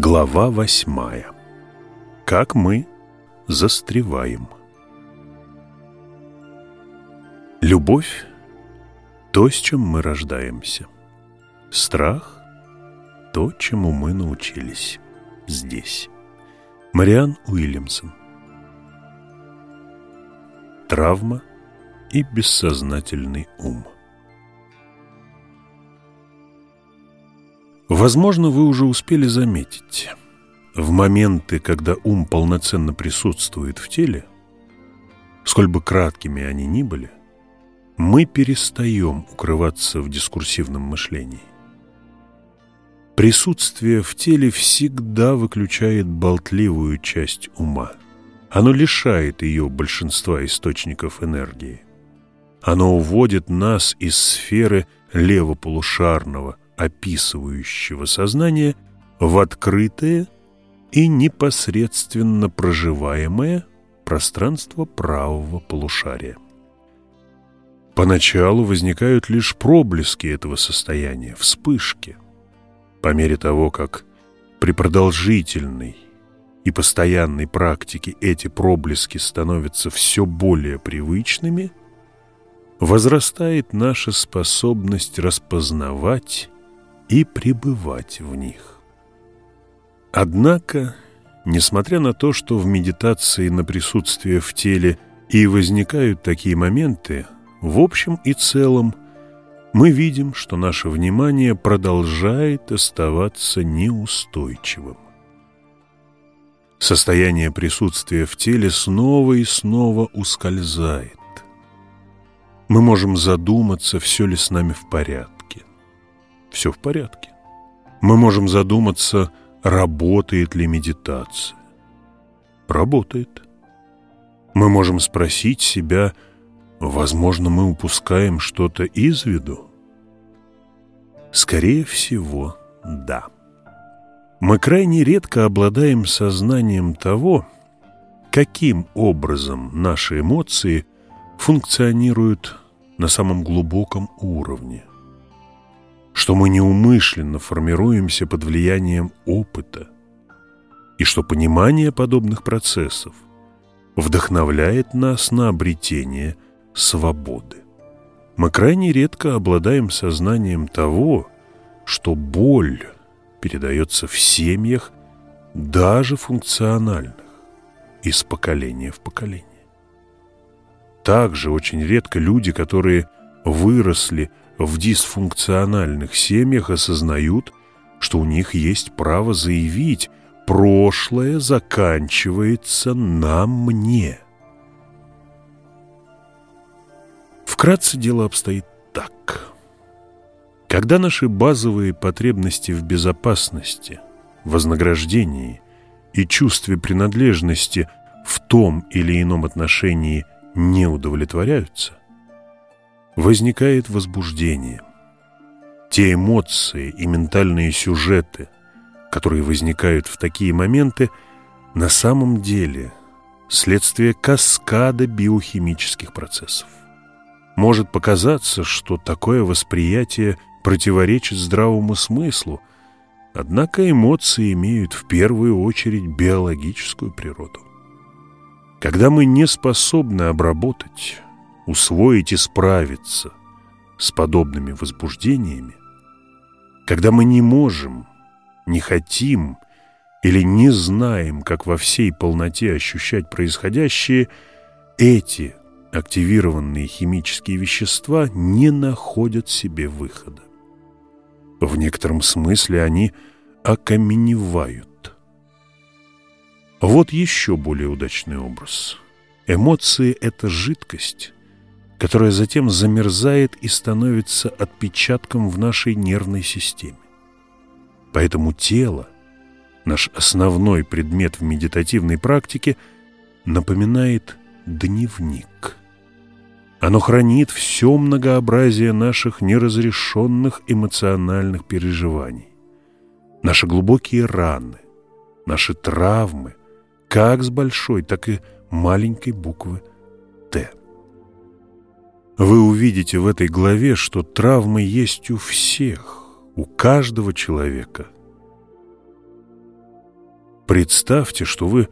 Глава восьмая. Как мы застреваем. Любовь – то, с чем мы рождаемся. Страх – то, чему мы научились здесь. Мариан Уильямсон. Травма и бессознательный ум. Возможно, вы уже успели заметить, в моменты, когда ум полноценно присутствует в теле, сколь бы краткими они ни были, мы перестаем укрываться в дискурсивном мышлении. Присутствие в теле всегда выключает болтливую часть ума. Оно лишает ее большинства источников энергии. Оно уводит нас из сферы левополушарного, описывающего сознание в открытое и непосредственно проживаемое пространство правого полушария. Поначалу возникают лишь проблески этого состояния, вспышки. По мере того, как при продолжительной и постоянной практике эти проблески становятся все более привычными, возрастает наша способность распознавать и пребывать в них. Однако, несмотря на то, что в медитации на присутствие в теле и возникают такие моменты, в общем и целом мы видим, что наше внимание продолжает оставаться неустойчивым. Состояние присутствия в теле снова и снова ускользает. Мы можем задуматься, все ли с нами в порядке все в порядке. Мы можем задуматься, работает ли медитация. Работает. Мы можем спросить себя, возможно, мы упускаем что-то из виду. Скорее всего, да. Мы крайне редко обладаем сознанием того, каким образом наши эмоции функционируют на самом глубоком уровне что мы неумышленно формируемся под влиянием опыта и что понимание подобных процессов вдохновляет нас на обретение свободы. Мы крайне редко обладаем сознанием того, что боль передается в семьях, даже функциональных, из поколения в поколение. Также очень редко люди, которые выросли в дисфункциональных семьях осознают, что у них есть право заявить «прошлое заканчивается на мне». Вкратце дело обстоит так. Когда наши базовые потребности в безопасности, вознаграждении и чувстве принадлежности в том или ином отношении не удовлетворяются, возникает возбуждение. Те эмоции и ментальные сюжеты, которые возникают в такие моменты, на самом деле следствие каскада биохимических процессов. Может показаться, что такое восприятие противоречит здравому смыслу, однако эмоции имеют в первую очередь биологическую природу. Когда мы не способны обработать усвоить и справиться с подобными возбуждениями, когда мы не можем, не хотим или не знаем, как во всей полноте ощущать происходящее, эти активированные химические вещества не находят себе выхода. В некотором смысле они окаменевают. Вот еще более удачный образ. Эмоции – это жидкость, которая затем замерзает и становится отпечатком в нашей нервной системе. Поэтому тело, наш основной предмет в медитативной практике, напоминает дневник. Оно хранит все многообразие наших неразрешенных эмоциональных переживаний, наши глубокие раны, наши травмы, как с большой, так и маленькой буквы. Вы увидите в этой главе, что травмы есть у всех, у каждого человека. Представьте, что вы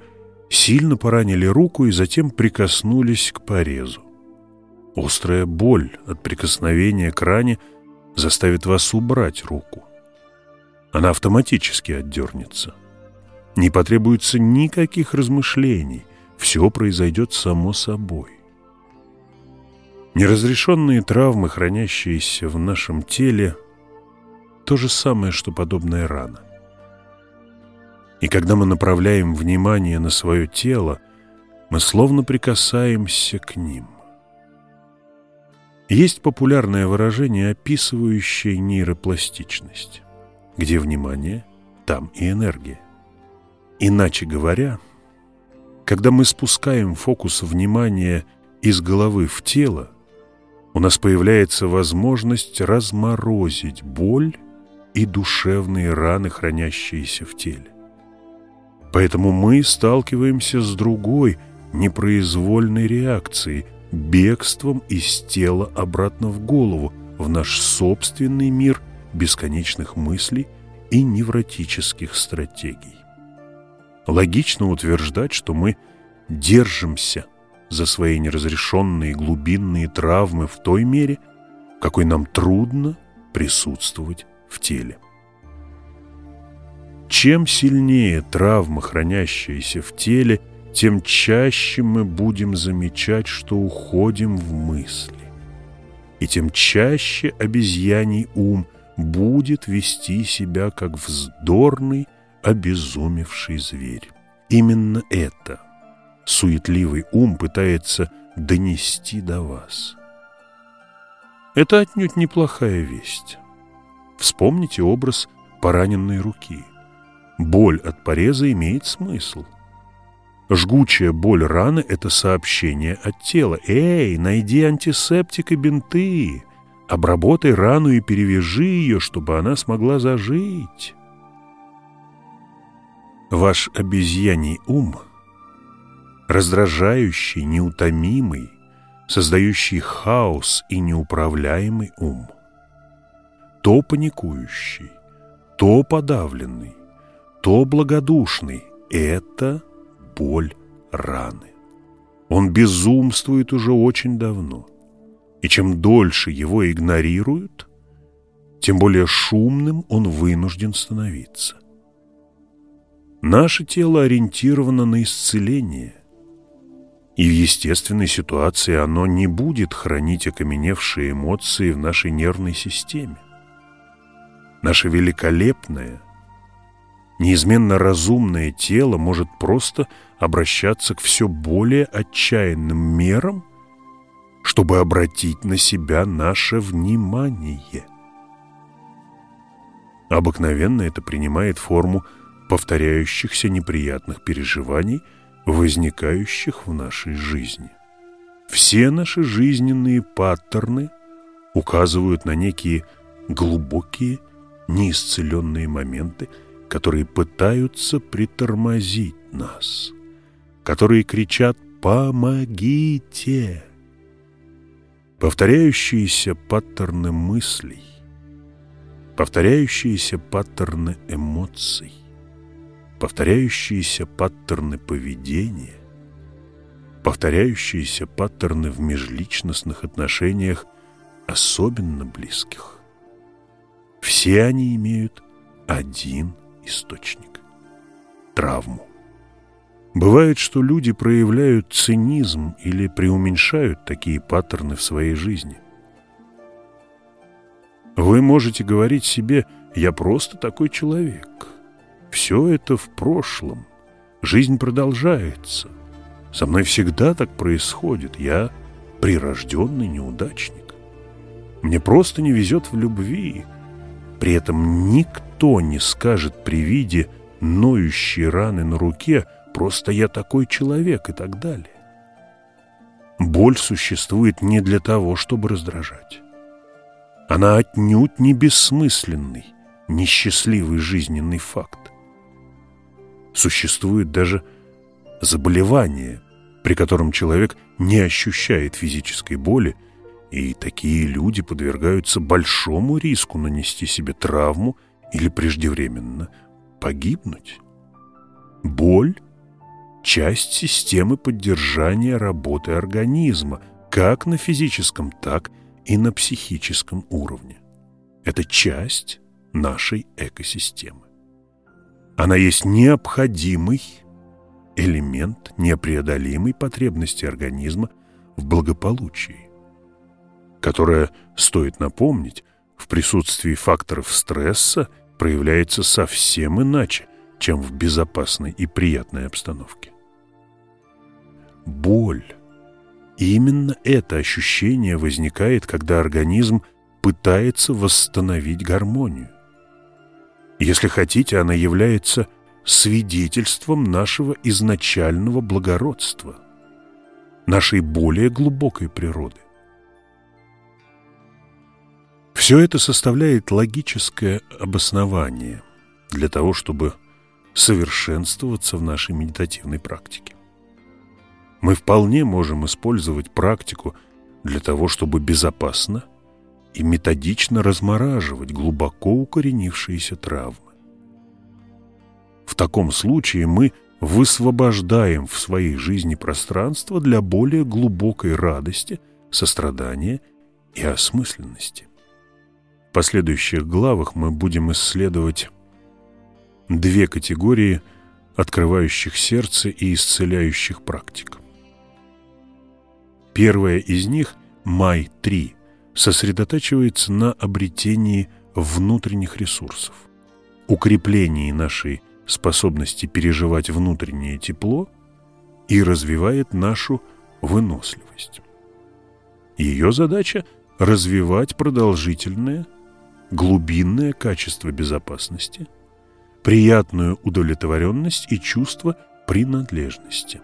сильно поранили руку и затем прикоснулись к порезу. Острая боль от прикосновения к ране заставит вас убрать руку. Она автоматически отдернется. Не потребуется никаких размышлений, все произойдет само собой. Неразрешенные травмы, хранящиеся в нашем теле, то же самое, что подобная рана. И когда мы направляем внимание на свое тело, мы словно прикасаемся к ним. Есть популярное выражение, описывающее нейропластичность. Где внимание, там и энергия. Иначе говоря, когда мы спускаем фокус внимания из головы в тело, у нас появляется возможность разморозить боль и душевные раны, хранящиеся в теле. Поэтому мы сталкиваемся с другой непроизвольной реакцией, бегством из тела обратно в голову, в наш собственный мир бесконечных мыслей и невротических стратегий. Логично утверждать, что мы держимся за свои неразрешенные глубинные травмы в той мере, какой нам трудно присутствовать в теле. Чем сильнее травма, хранящаяся в теле, тем чаще мы будем замечать, что уходим в мысли. И тем чаще обезьяний ум будет вести себя как вздорный, обезумевший зверь. Именно это суетливый ум пытается донести до вас. Это отнюдь неплохая весть. Вспомните образ пораненной руки – Боль от пореза имеет смысл. Жгучая боль раны – это сообщение от тела. «Эй, найди антисептик и бинты! Обработай рану и перевяжи ее, чтобы она смогла зажить!» Ваш обезьяний ум, раздражающий, неутомимый, создающий хаос и неуправляемый ум, то паникующий, то подавленный, то благодушный – это боль раны. Он безумствует уже очень давно. И чем дольше его игнорируют, тем более шумным он вынужден становиться. Наше тело ориентировано на исцеление, и в естественной ситуации оно не будет хранить окаменевшие эмоции в нашей нервной системе. Наше великолепное, неизменно разумное тело может просто обращаться к все более отчаянным мерам, чтобы обратить на себя наше внимание. Обыкновенно это принимает форму повторяющихся неприятных переживаний, возникающих в нашей жизни. Все наши жизненные паттерны указывают на некие глубокие, неисцеленные моменты – которые пытаются притормозить нас, которые кричат «Помогите!». Повторяющиеся паттерны мыслей, повторяющиеся паттерны эмоций, повторяющиеся паттерны поведения, повторяющиеся паттерны в межличностных отношениях, особенно близких. Все они имеют один источник – травму. Бывает, что люди проявляют цинизм или преуменьшают такие паттерны в своей жизни. Вы можете говорить себе «я просто такой человек». Все это в прошлом. Жизнь продолжается. Со мной всегда так происходит. Я прирожденный неудачник. Мне просто не везет в любви. При этом никто не скажет при виде ноющей раны на руке «просто я такой человек» и так далее. Боль существует не для того, чтобы раздражать. Она отнюдь не бессмысленный, несчастливый жизненный факт. Существует даже заболевание, при котором человек не ощущает физической боли, и такие люди подвергаются большому риску нанести себе травму или преждевременно погибнуть. Боль – часть системы поддержания работы организма, как на физическом, так и на психическом уровне. Это часть нашей экосистемы. Она есть необходимый элемент непреодолимой потребности организма в благополучии, которая, стоит напомнить, в присутствии факторов стресса проявляется совсем иначе, чем в безопасной и приятной обстановке. Боль. Именно это ощущение возникает, когда организм пытается восстановить гармонию. Если хотите, она является свидетельством нашего изначального благородства, нашей более глубокой природы. Все это составляет логическое обоснование для того, чтобы совершенствоваться в нашей медитативной практике. Мы вполне можем использовать практику для того, чтобы безопасно и методично размораживать глубоко укоренившиеся травмы. В таком случае мы высвобождаем в своей жизни пространство для более глубокой радости, сострадания и осмысленности. В последующих главах мы будем исследовать две категории открывающих сердце и исцеляющих практик. Первая из них, Май-3, сосредотачивается на обретении внутренних ресурсов, укреплении нашей способности переживать внутреннее тепло и развивает нашу выносливость. Ее задача – развивать продолжительное, глубинное качество безопасности, приятную удовлетворенность и чувство принадлежности.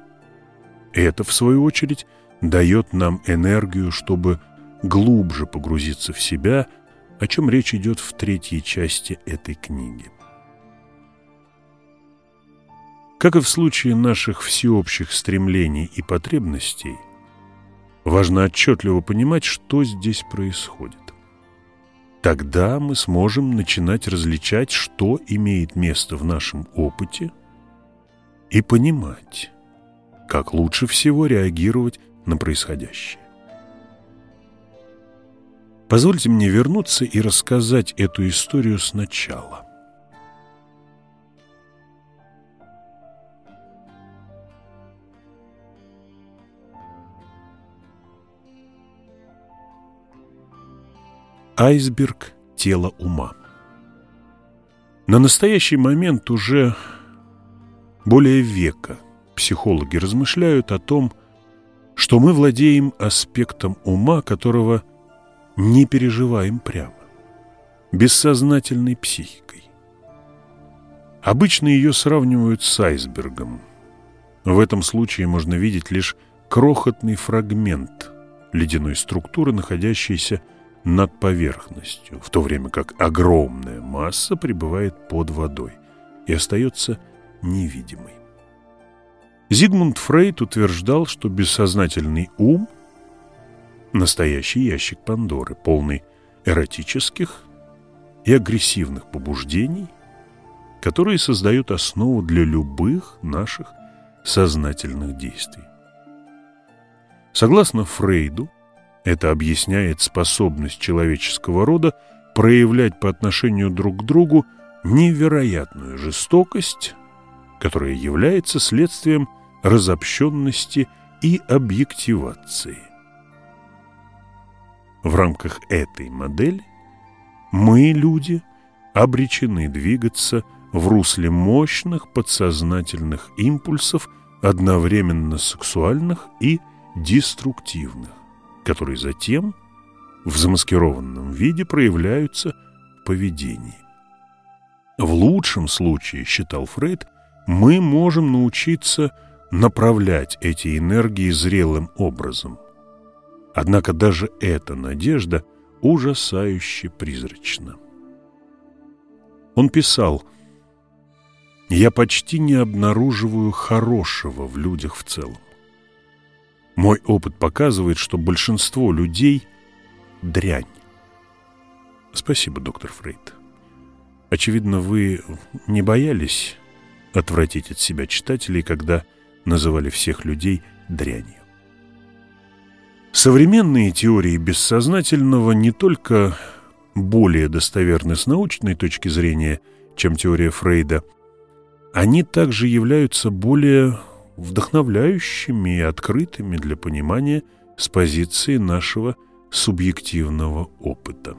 Это, в свою очередь, дает нам энергию, чтобы глубже погрузиться в себя, о чем речь идет в третьей части этой книги. Как и в случае наших всеобщих стремлений и потребностей, важно отчетливо понимать, что здесь происходит. Тогда мы сможем начинать различать, что имеет место в нашем опыте, и понимать, как лучше всего реагировать на происходящее. Позвольте мне вернуться и рассказать эту историю сначала. Айсберг тела ума. На настоящий момент уже более века психологи размышляют о том, что мы владеем аспектом ума, которого не переживаем прямо, бессознательной психикой. Обычно ее сравнивают с айсбергом. В этом случае можно видеть лишь крохотный фрагмент ледяной структуры, находящийся над поверхностью, в то время как огромная масса пребывает под водой и остается невидимой. Зигмунд Фрейд утверждал, что бессознательный ум – настоящий ящик Пандоры, полный эротических и агрессивных побуждений, которые создают основу для любых наших сознательных действий. Согласно Фрейду, это объясняет способность человеческого рода проявлять по отношению друг к другу невероятную жестокость, которая является следствием разобщенности и объективации. В рамках этой модели мы, люди, обречены двигаться в русле мощных подсознательных импульсов, одновременно сексуальных и деструктивных которые затем в замаскированном виде проявляются в поведении. В лучшем случае, считал Фрейд, мы можем научиться направлять эти энергии зрелым образом. Однако даже эта надежда ужасающе призрачна. Он писал, «Я почти не обнаруживаю хорошего в людях в целом. Мой опыт показывает, что большинство людей – дрянь. Спасибо, доктор Фрейд. Очевидно, вы не боялись отвратить от себя читателей, когда называли всех людей дрянью. Современные теории бессознательного не только более достоверны с научной точки зрения, чем теория Фрейда, они также являются более вдохновляющими и открытыми для понимания с позиции нашего субъективного опыта.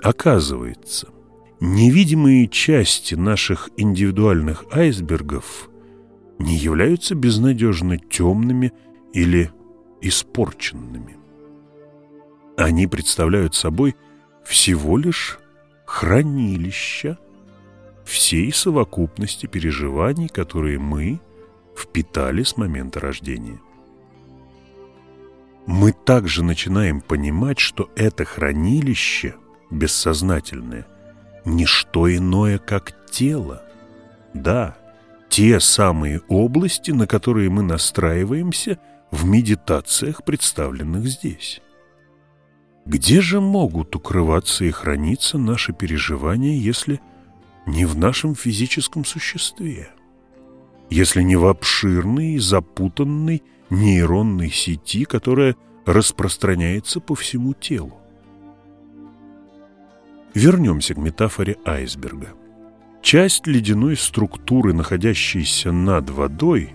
Оказывается, невидимые части наших индивидуальных айсбергов не являются безнадежно темными или испорченными. Они представляют собой всего лишь хранилища всей совокупности переживаний, которые мы впитали с момента рождения. Мы также начинаем понимать, что это хранилище бессознательное – не что иное, как тело. Да, те самые области, на которые мы настраиваемся в медитациях, представленных здесь. Где же могут укрываться и храниться наши переживания, если не в нашем физическом существе? Если не в обширной, запутанной нейронной сети, которая распространяется по всему телу? Вернемся к метафоре айсберга. Часть ледяной структуры, находящейся над водой,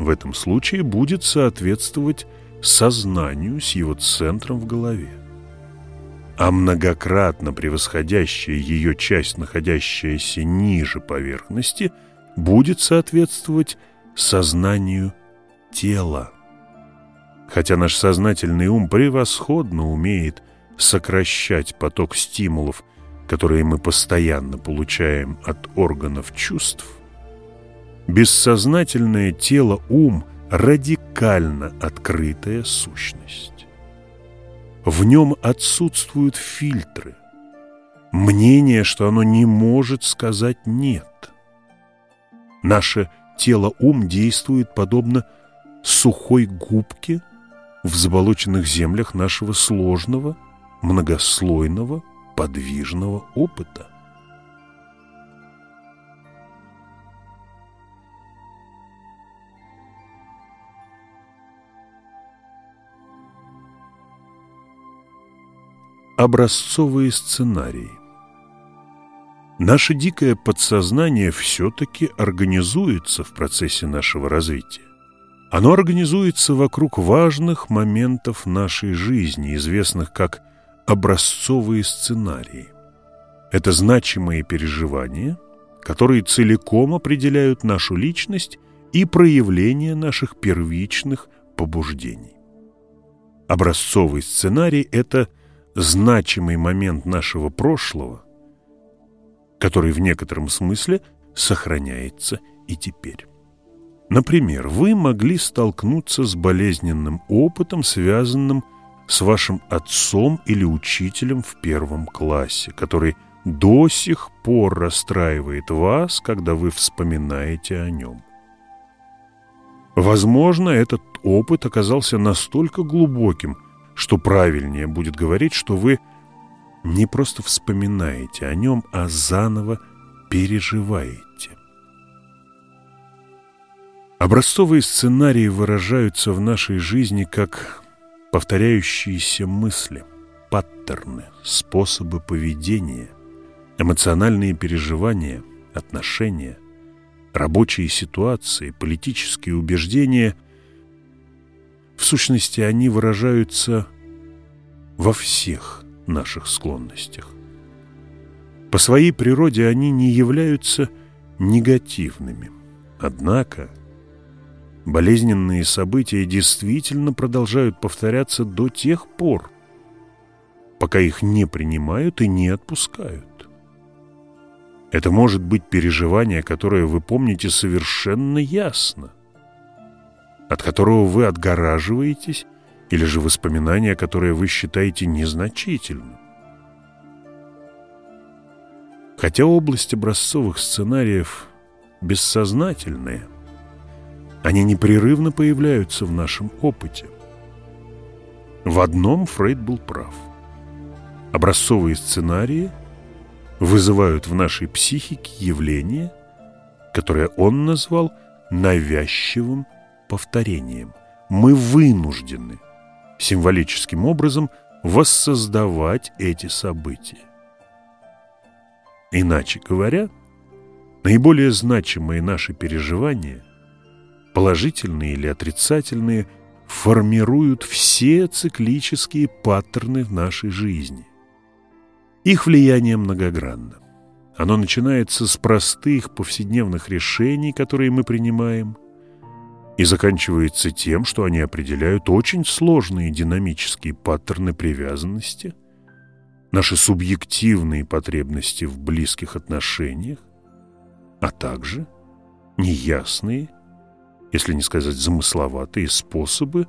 в этом случае будет соответствовать сознанию с его центром в голове. А многократно превосходящая ее часть, находящаяся ниже поверхности, будет соответствовать сознанию тела. Хотя наш сознательный ум превосходно умеет сокращать поток стимулов которые мы постоянно получаем от органов чувств, бессознательное тело ум – радикально открытая сущность. В нем отсутствуют фильтры, мнение, что оно не может сказать «нет». Наше тело-ум действует подобно сухой губке в заболоченных землях нашего сложного, многослойного, подвижного опыта. Образцовые сценарии Наше дикое подсознание все-таки организуется в процессе нашего развития. Оно организуется вокруг важных моментов нашей жизни, известных как образцовые сценарии. Это значимые переживания, которые целиком определяют нашу личность и проявление наших первичных побуждений. Образцовый сценарий – это значимый момент нашего прошлого, который в некотором смысле сохраняется и теперь. Например, вы могли столкнуться с болезненным опытом, связанным с вашим отцом или учителем в первом классе, который до сих пор расстраивает вас, когда вы вспоминаете о нем. Возможно, этот опыт оказался настолько глубоким, что правильнее будет говорить, что вы не просто вспоминаете о нем, а заново переживаете. Образцовые сценарии выражаются в нашей жизни как повторяющиеся мысли, паттерны, способы поведения, эмоциональные переживания, отношения, рабочие ситуации, политические убеждения. В сущности, они выражаются во всех наших склонностях. По своей природе они не являются негативными. Однако – Болезненные события действительно продолжают повторяться до тех пор, пока их не принимают и не отпускают. Это может быть переживание, которое вы помните совершенно ясно, от которого вы отгораживаетесь, или же воспоминание, которое вы считаете незначительным. Хотя область образцовых сценариев бессознательная – они непрерывно появляются в нашем опыте. В одном Фрейд был прав. Образцовые сценарии вызывают в нашей психике явления, которое он назвал навязчивым повторением. Мы вынуждены символическим образом воссоздавать эти события. Иначе говоря, наиболее значимые наши переживания, положительные или отрицательные, формируют все циклические паттерны в нашей жизни. Их влияние многогранно. Оно начинается с простых повседневных решений, которые мы принимаем, и заканчивается тем, что они определяют очень сложные динамические паттерны привязанности, наши субъективные потребности в близких отношениях, а также неясные, если не сказать замысловатые способы,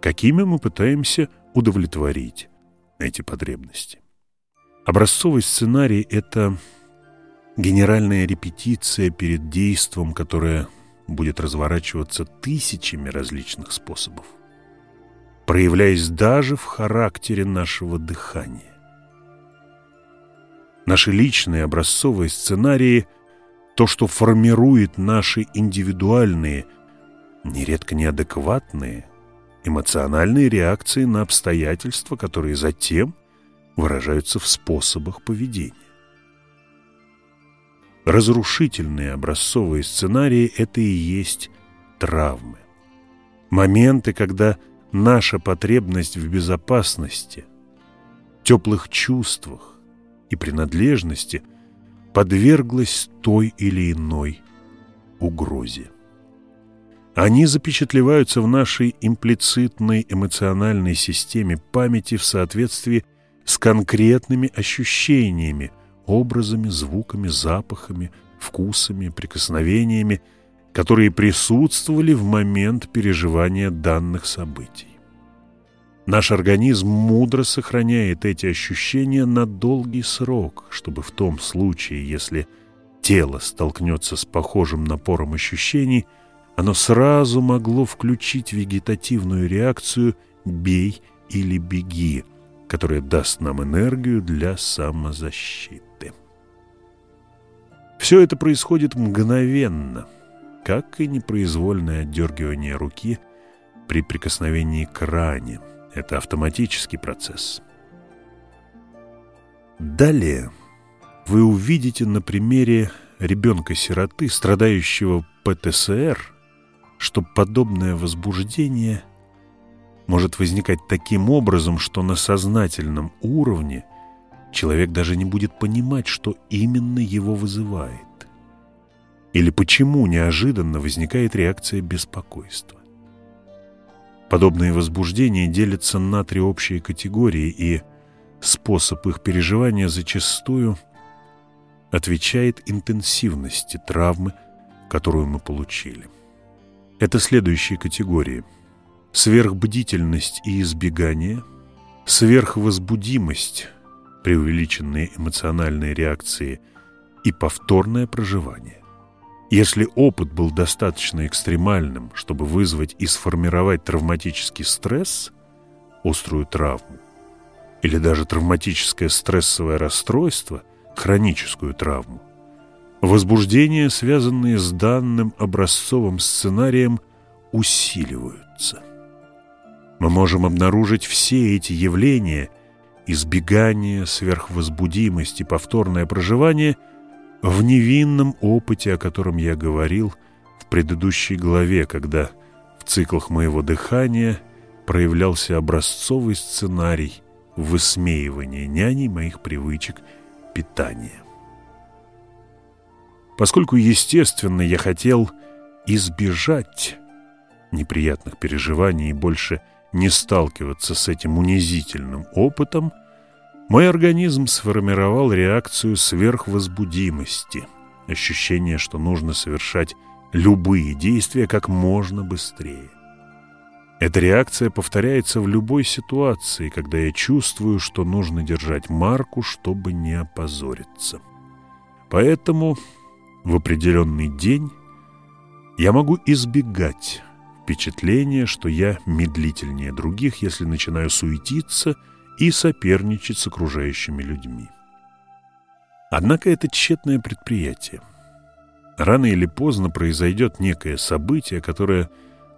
какими мы пытаемся удовлетворить эти потребности. Образцовый сценарий – это генеральная репетиция перед действом, которое будет разворачиваться тысячами различных способов, проявляясь даже в характере нашего дыхания. Наши личные образцовые сценарии – то, что формирует наши индивидуальные, нередко неадекватные, эмоциональные реакции на обстоятельства, которые затем выражаются в способах поведения. Разрушительные образцовые сценарии – это и есть травмы. Моменты, когда наша потребность в безопасности, теплых чувствах и принадлежности подверглась той или иной угрозе. Они запечатлеваются в нашей имплицитной эмоциональной системе памяти в соответствии с конкретными ощущениями, образами, звуками, запахами, вкусами, прикосновениями, которые присутствовали в момент переживания данных событий. Наш организм мудро сохраняет эти ощущения на долгий срок, чтобы в том случае, если тело столкнется с похожим напором ощущений, оно сразу могло включить вегетативную реакцию «бей» или «беги», которая даст нам энергию для самозащиты. Все это происходит мгновенно, как и непроизвольное отдергивание руки при прикосновении к ране. Это автоматический процесс. Далее вы увидите на примере ребенка-сироты, страдающего ПТСР, что подобное возбуждение может возникать таким образом, что на сознательном уровне человек даже не будет понимать, что именно его вызывает. Или почему неожиданно возникает реакция беспокойства. Подобные возбуждения делятся на три общие категории, и способ их переживания зачастую отвечает интенсивности травмы, которую мы получили. Это следующие категории. Сверхбдительность и избегание, сверхвозбудимость, преувеличенные эмоциональные реакции и повторное проживание. Если опыт был достаточно экстремальным, чтобы вызвать и сформировать травматический стресс, острую травму, или даже травматическое стрессовое расстройство, хроническую травму, возбуждения, связанные с данным образцовым сценарием, усиливаются. Мы можем обнаружить все эти явления – избегание, сверхвозбудимость и повторное проживание в невинном опыте, о котором я говорил в предыдущей главе, когда в циклах моего дыхания проявлялся образцовый сценарий высмеивания няней моих привычек питания. Поскольку, естественно, я хотел избежать неприятных переживаний и больше – не сталкиваться с этим унизительным опытом, мой организм сформировал реакцию сверхвозбудимости, ощущение, что нужно совершать любые действия как можно быстрее. Эта реакция повторяется в любой ситуации, когда я чувствую, что нужно держать марку, чтобы не опозориться. Поэтому в определенный день я могу избегать впечатление, что я медлительнее других, если начинаю суетиться и соперничать с окружающими людьми. Однако это тщетное предприятие. Рано или поздно произойдет некое событие, которое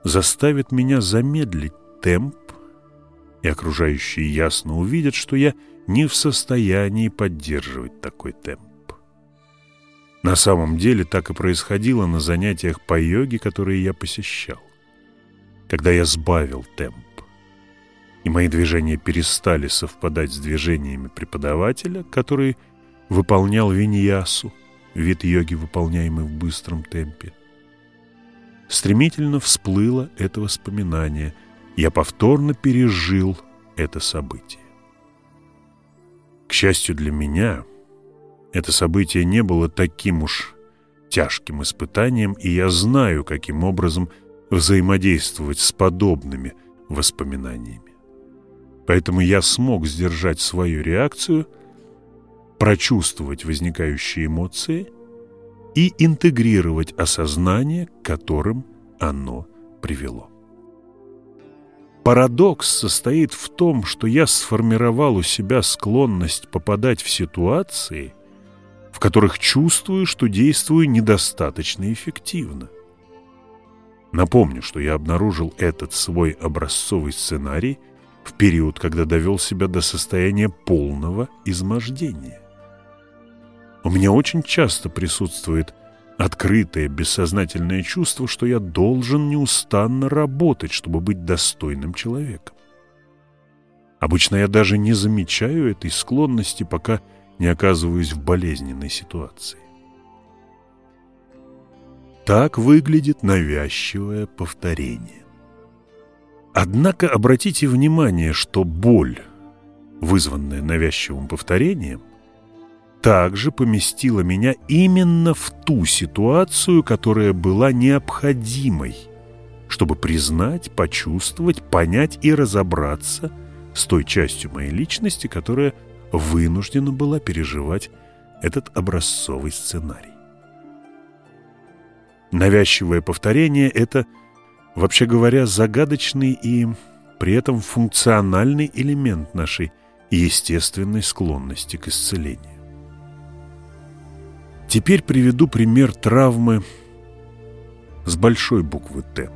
заставит меня замедлить темп, и окружающие ясно увидят, что я не в состоянии поддерживать такой темп. На самом деле так и происходило на занятиях по йоге, которые я посещал. Когда я сбавил темп, и мои движения перестали совпадать с движениями преподавателя, который выполнял виньясу, вид йоги, выполняемый в быстром темпе. Стремительно всплыло это воспоминание. Я повторно пережил это событие. К счастью для меня, это событие не было таким уж тяжким испытанием, и я знаю, каким образом взаимодействовать с подобными воспоминаниями. Поэтому я смог сдержать свою реакцию, прочувствовать возникающие эмоции и интегрировать осознание, к которым оно привело. Парадокс состоит в том, что я сформировал у себя склонность попадать в ситуации, в которых чувствую, что действую недостаточно эффективно. Напомню, что я обнаружил этот свой образцовый сценарий в период, когда довел себя до состояния полного измождения. У меня очень часто присутствует открытое бессознательное чувство, что я должен неустанно работать, чтобы быть достойным человеком. Обычно я даже не замечаю этой склонности, пока не оказываюсь в болезненной ситуации. Так выглядит навязчивое повторение. Однако обратите внимание, что боль, вызванная навязчивым повторением – также поместила меня именно в ту ситуацию, которая была необходимой, чтобы признать, почувствовать, понять и разобраться с той частью моей личности, которая вынуждена была переживать этот образцовый сценарий. Навязчивое повторение – это, вообще говоря, загадочный и при этом функциональный элемент нашей естественной склонности к исцелению. Теперь приведу пример травмы с большой буквы «Т».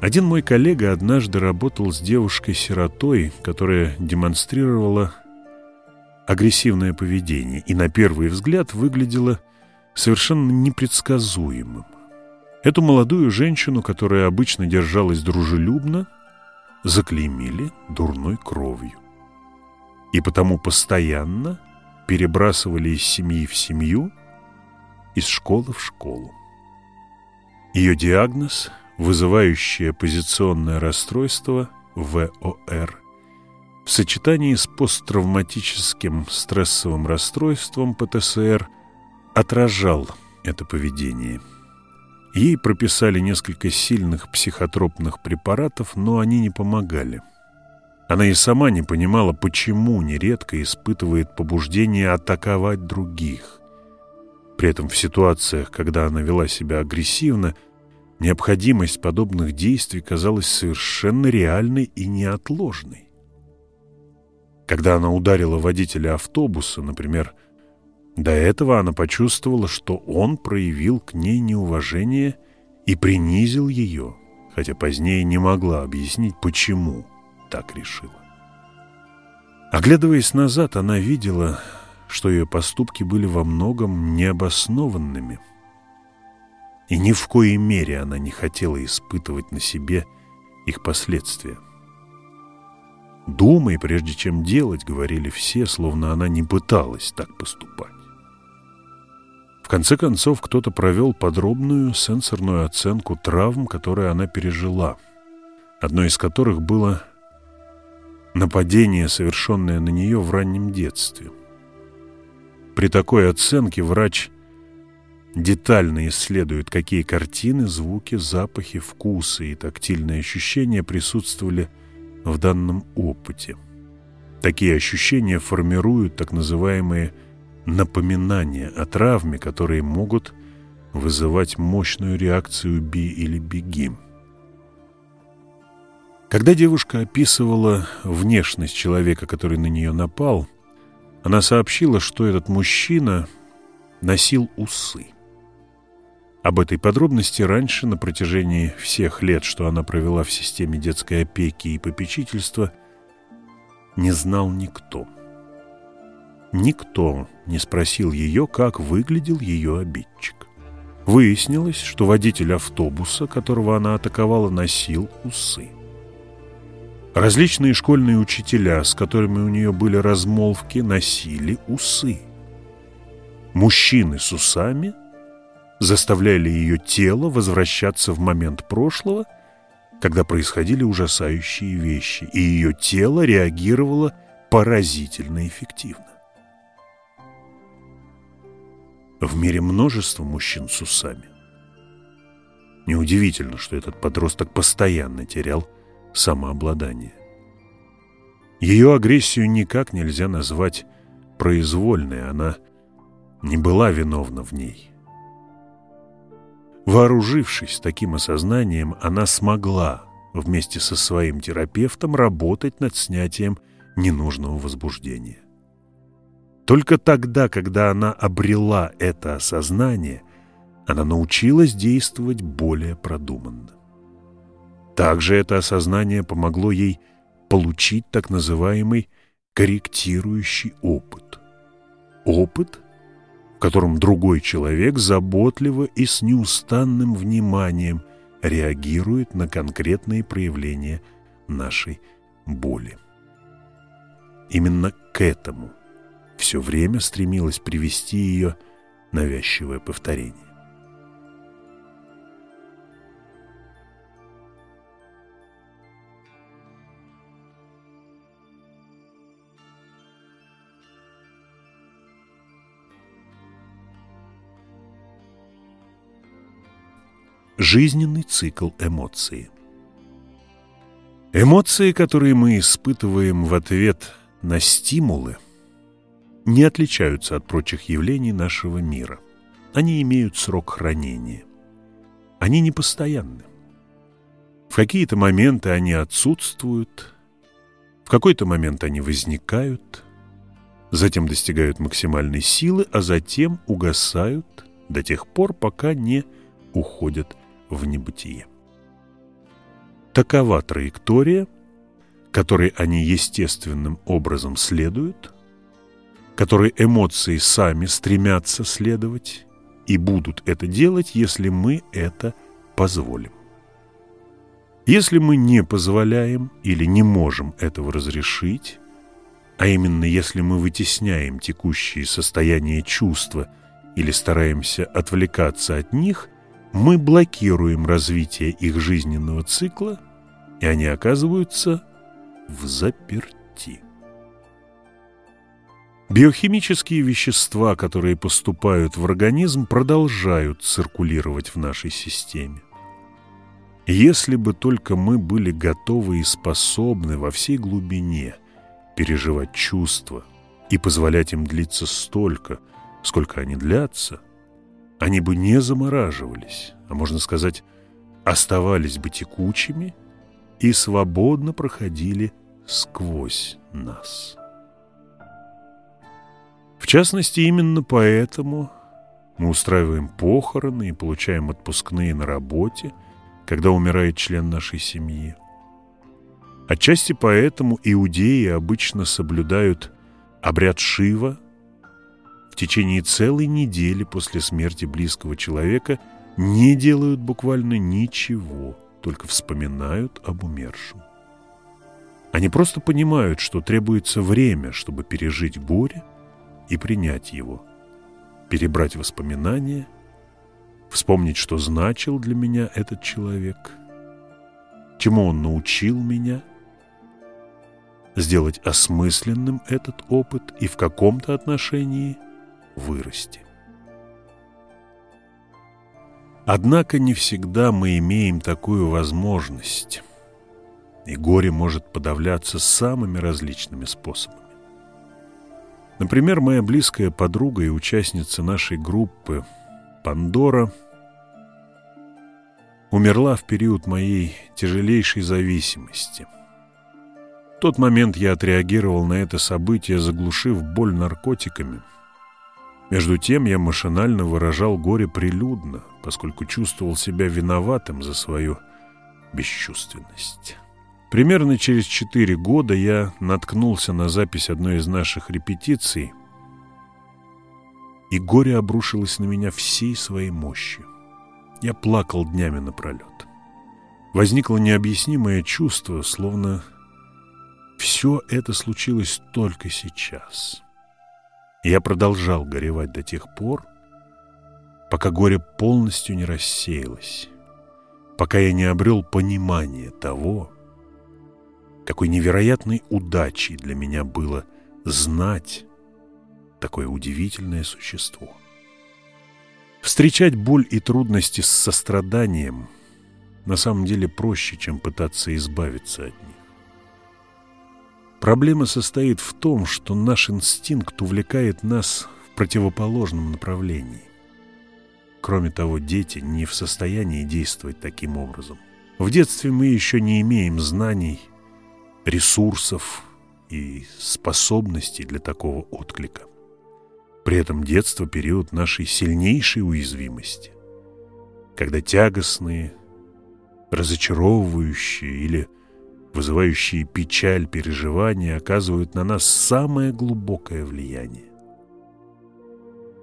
Один мой коллега однажды работал с девушкой-сиротой, которая демонстрировала агрессивное поведение и на первый взгляд выглядела совершенно непредсказуемым. Эту молодую женщину, которая обычно держалась дружелюбно, заклеймили дурной кровью. И потому постоянно перебрасывали из семьи в семью – из школы в школу. Ее диагноз – вызывающее оппозиционное расстройство ВОР в сочетании с посттравматическим стрессовым расстройством ПТСР отражал это поведение. Ей прописали несколько сильных психотропных препаратов, но они не помогали. Она и сама не понимала, почему нередко испытывает побуждение атаковать других. При этом в ситуациях, когда она вела себя агрессивно, необходимость подобных действий казалась совершенно реальной и неотложной. Когда она ударила водителя автобуса, например, до этого она почувствовала, что он проявил к ней неуважение и принизил ее, хотя позднее не могла объяснить, почему так решила. Оглядываясь назад, она видела, что ее поступки были во многом необоснованными. И ни в коей мере она не хотела испытывать на себе их последствия. «Думай, прежде чем делать», — говорили все, словно она не пыталась так поступать. Конце концов, кто-то провел подробную сенсорную оценку травм, которые она пережила, одной из которых было нападение, совершенное на нее в раннем детстве — при такой оценке врач детально исследует, какие картины, звуки, запахи, вкусы и тактильные ощущения присутствовали в данном опыте. Такие ощущения формируют так называемые напоминания о травме, которые могут вызывать мощную реакцию «би» или «беги». Когда девушка описывала внешность человека, который на нее напал – она сообщила, что этот мужчина носил усы. Об этой подробности раньше, на протяжении всех лет, что она провела в системе детской опеки и попечительства, не знал никто. Никто не спросил ее, как выглядел ее обидчик. Выяснилось, что водитель автобуса, которого она атаковала, носил усы. Различные школьные учителя, с которыми у нее были размолвки, носили усы. Мужчины с усами заставляли ее тело возвращаться в момент прошлого, когда происходили ужасающие вещи, и ее тело реагировало поразительно эффективно. В мире множество мужчин с усами. Неудивительно, что этот подросток постоянно терял самообладание. Ее агрессию никак нельзя назвать произвольной, она не была виновна в ней. Вооружившись таким осознанием, она смогла вместе со своим терапевтом работать над снятием ненужного возбуждения. Только тогда, когда она обрела это осознание, она научилась действовать более продуманно. Также это осознание помогло ей получить так называемый корректирующий опыт. Опыт, в котором другой человек заботливо и с неустанным вниманием реагирует на конкретные проявления нашей боли. Именно к этому – все время стремилась привести ее навязчивое повторение. Жизненный цикл эмоций. Эмоции, которые мы испытываем в ответ на стимулы – не отличаются от прочих явлений нашего мира. Они имеют срок хранения. Они непостоянны. В какие-то моменты они отсутствуют, в какой-то момент они возникают, затем достигают максимальной силы, а затем угасают до тех пор, пока не уходят в небытие. Такова траектория, которой они естественным образом следуют, которой эмоции сами стремятся следовать и будут это делать, если мы это позволим. Если мы не позволяем или не можем этого разрешить, а именно если мы вытесняем текущие состояния чувства или стараемся отвлекаться от них, мы блокируем развитие их жизненного цикла, и они оказываются в заперти. Биохимические вещества, которые поступают в организм, продолжают циркулировать в нашей системе. Если бы только мы были готовы и способны во всей глубине переживать чувства и позволять им длиться столько, сколько они длятся, они бы не замораживались, а можно сказать, оставались бы текучими и свободно проходили сквозь нас. В частности, именно поэтому мы устраиваем похороны и получаем отпускные на работе, когда умирает член нашей семьи. Отчасти поэтому иудеи обычно соблюдают обряд Шива в течение целой недели после смерти близкого человека не делают буквально ничего, только вспоминают об умершем. Они просто понимают, что требуется время, чтобы пережить горе и принять его, перебрать воспоминания, вспомнить, что значил для меня этот человек, чему он научил меня, сделать осмысленным этот опыт и в каком-то отношении вырасти. Однако не всегда мы имеем такую возможность, и горе может подавляться самыми различными способами. Например, моя близкая подруга и участница нашей группы Пандора умерла в период моей тяжелейшей зависимости. В тот момент я отреагировал на это событие, заглушив боль наркотиками. Между тем я машинально выражал горе прилюдно, поскольку чувствовал себя виноватым за свою бесчувственность. Примерно через четыре года я наткнулся на запись одной из наших репетиций, и горе обрушилось на меня всей своей мощью. Я плакал днями напролет. Возникло необъяснимое чувство, словно все это случилось только сейчас. Я продолжал горевать до тех пор, пока горе полностью не рассеялось, пока я не обрел понимание того, какой невероятной удачей для меня было знать такое удивительное существо. Встречать боль и трудности с состраданием на самом деле проще, чем пытаться избавиться от них. Проблема состоит в том, что наш инстинкт увлекает нас в противоположном направлении. Кроме того, дети не в состоянии действовать таким образом. В детстве мы еще не имеем знаний, ресурсов и способностей для такого отклика. При этом детство – период нашей сильнейшей уязвимости, когда тягостные, разочаровывающие или вызывающие печаль переживания оказывают на нас самое глубокое влияние.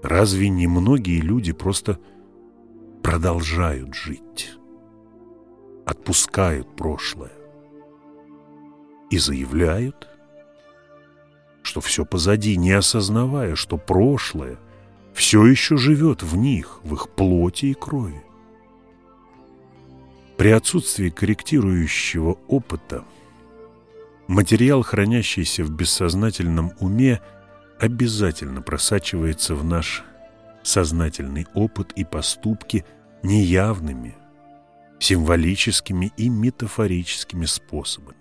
Разве не многие люди просто продолжают жить, отпускают прошлое и заявляют, что все позади, не осознавая, что прошлое все еще живет в них, в их плоти и крови. При отсутствии корректирующего опыта материал, хранящийся в бессознательном уме, обязательно просачивается в наш сознательный опыт и поступки неявными, символическими и метафорическими способами.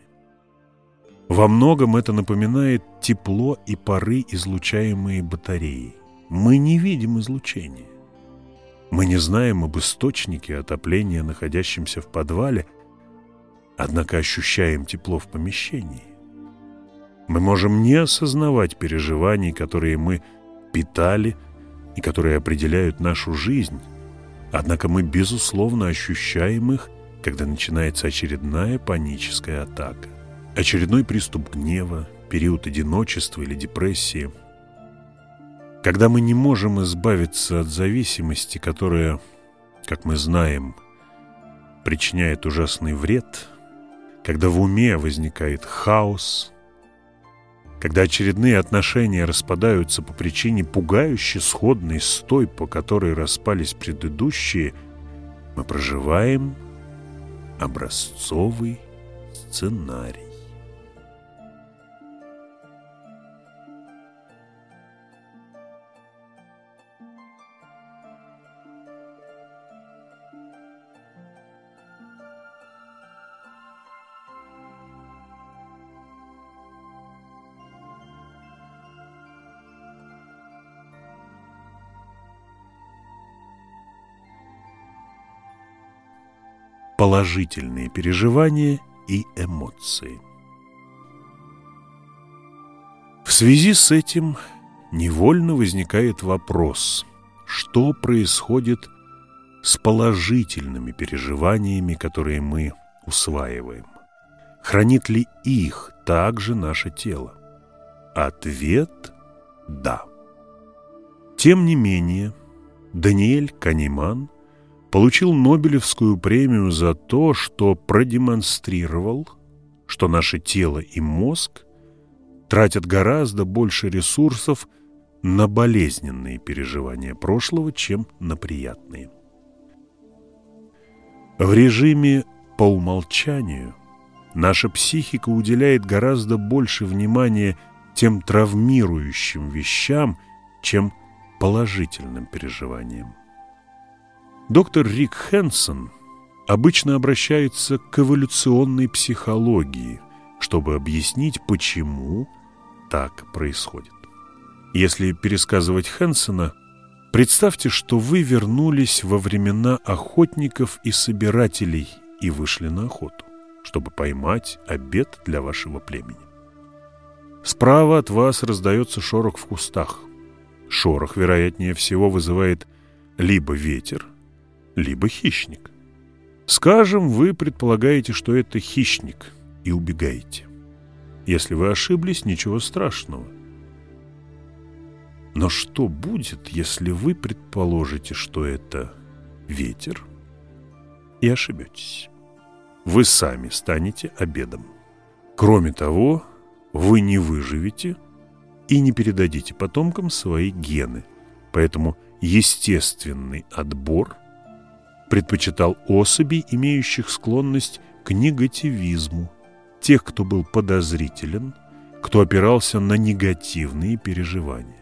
Во многом это напоминает тепло и пары, излучаемые батареей. Мы не видим излучения. Мы не знаем об источнике отопления, находящемся в подвале, однако ощущаем тепло в помещении. Мы можем не осознавать переживаний, которые мы питали и которые определяют нашу жизнь, однако мы, безусловно, ощущаем их, когда начинается очередная паническая атака очередной приступ гнева, период одиночества или депрессии. Когда мы не можем избавиться от зависимости, которая, как мы знаем, причиняет ужасный вред, когда в уме возникает хаос, когда очередные отношения распадаются по причине пугающе сходной с той, по которой распались предыдущие, мы проживаем образцовый сценарий. Положительные переживания и эмоции. В связи с этим невольно возникает вопрос, что происходит с положительными переживаниями, которые мы усваиваем. Хранит ли их также наше тело? Ответ – да. Тем не менее, Даниэль Канеман – получил Нобелевскую премию за то, что продемонстрировал, что наше тело и мозг тратят гораздо больше ресурсов на болезненные переживания прошлого, чем на приятные. В режиме по умолчанию наша психика уделяет гораздо больше внимания тем травмирующим вещам, чем положительным переживаниям. Доктор Рик Хэнсон обычно обращается к эволюционной психологии, чтобы объяснить, почему так происходит. Если пересказывать Хэнсона, представьте, что вы вернулись во времена охотников и собирателей и вышли на охоту, чтобы поймать обед для вашего племени. Справа от вас раздается шорох в кустах. Шорох, вероятнее всего, вызывает либо ветер, либо хищник. Скажем, вы предполагаете, что это хищник, и убегаете. Если вы ошиблись, ничего страшного. Но что будет, если вы предположите, что это ветер, и ошибетесь? Вы сами станете обедом. Кроме того, вы не выживете и не передадите потомкам свои гены. Поэтому естественный отбор предпочитал особей, имеющих склонность к негативизму, тех, кто был подозрителен, кто опирался на негативные переживания.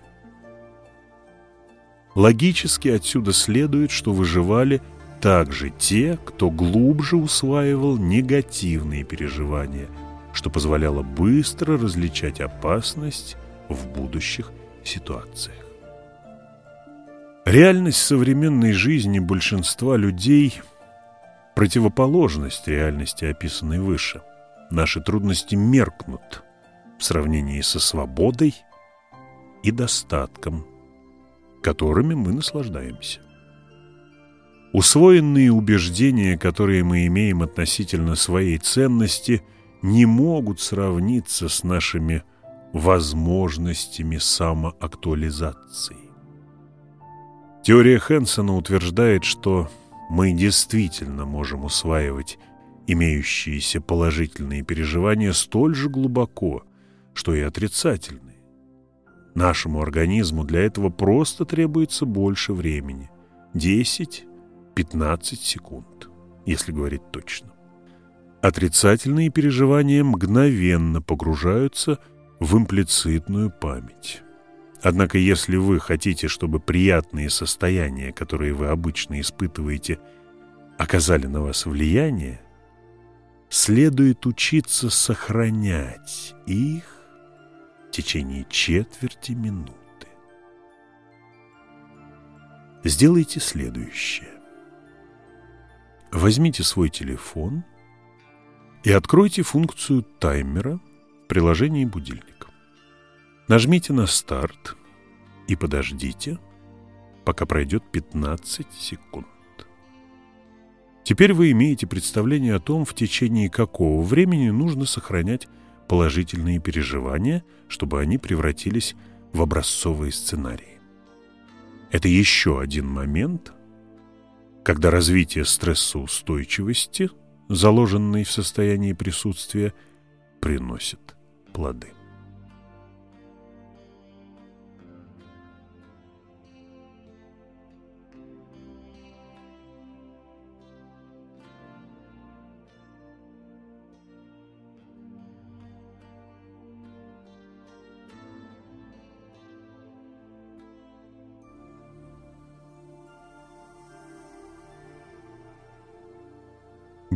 Логически отсюда следует, что выживали также те, кто глубже усваивал негативные переживания, что позволяло быстро различать опасность в будущих ситуациях. Реальность современной жизни большинства людей – противоположность реальности, описанной выше. Наши трудности меркнут в сравнении со свободой и достатком, которыми мы наслаждаемся. Усвоенные убеждения, которые мы имеем относительно своей ценности, не могут сравниться с нашими возможностями самоактуализации. Теория Хэнсона утверждает, что мы действительно можем усваивать имеющиеся положительные переживания столь же глубоко, что и отрицательные. Нашему организму для этого просто требуется больше времени – 10-15 секунд, если говорить точно. Отрицательные переживания мгновенно погружаются в имплицитную память. Однако, если вы хотите, чтобы приятные состояния, которые вы обычно испытываете, оказали на вас влияние, следует учиться сохранять их в течение четверти минуты. Сделайте следующее. Возьмите свой телефон и откройте функцию таймера в приложении «Будильник». Нажмите на старт и подождите, пока пройдет 15 секунд. Теперь вы имеете представление о том, в течение какого времени нужно сохранять положительные переживания, чтобы они превратились в образцовые сценарии. Это еще один момент, когда развитие стрессоустойчивости, заложенной в состоянии присутствия, приносит плоды.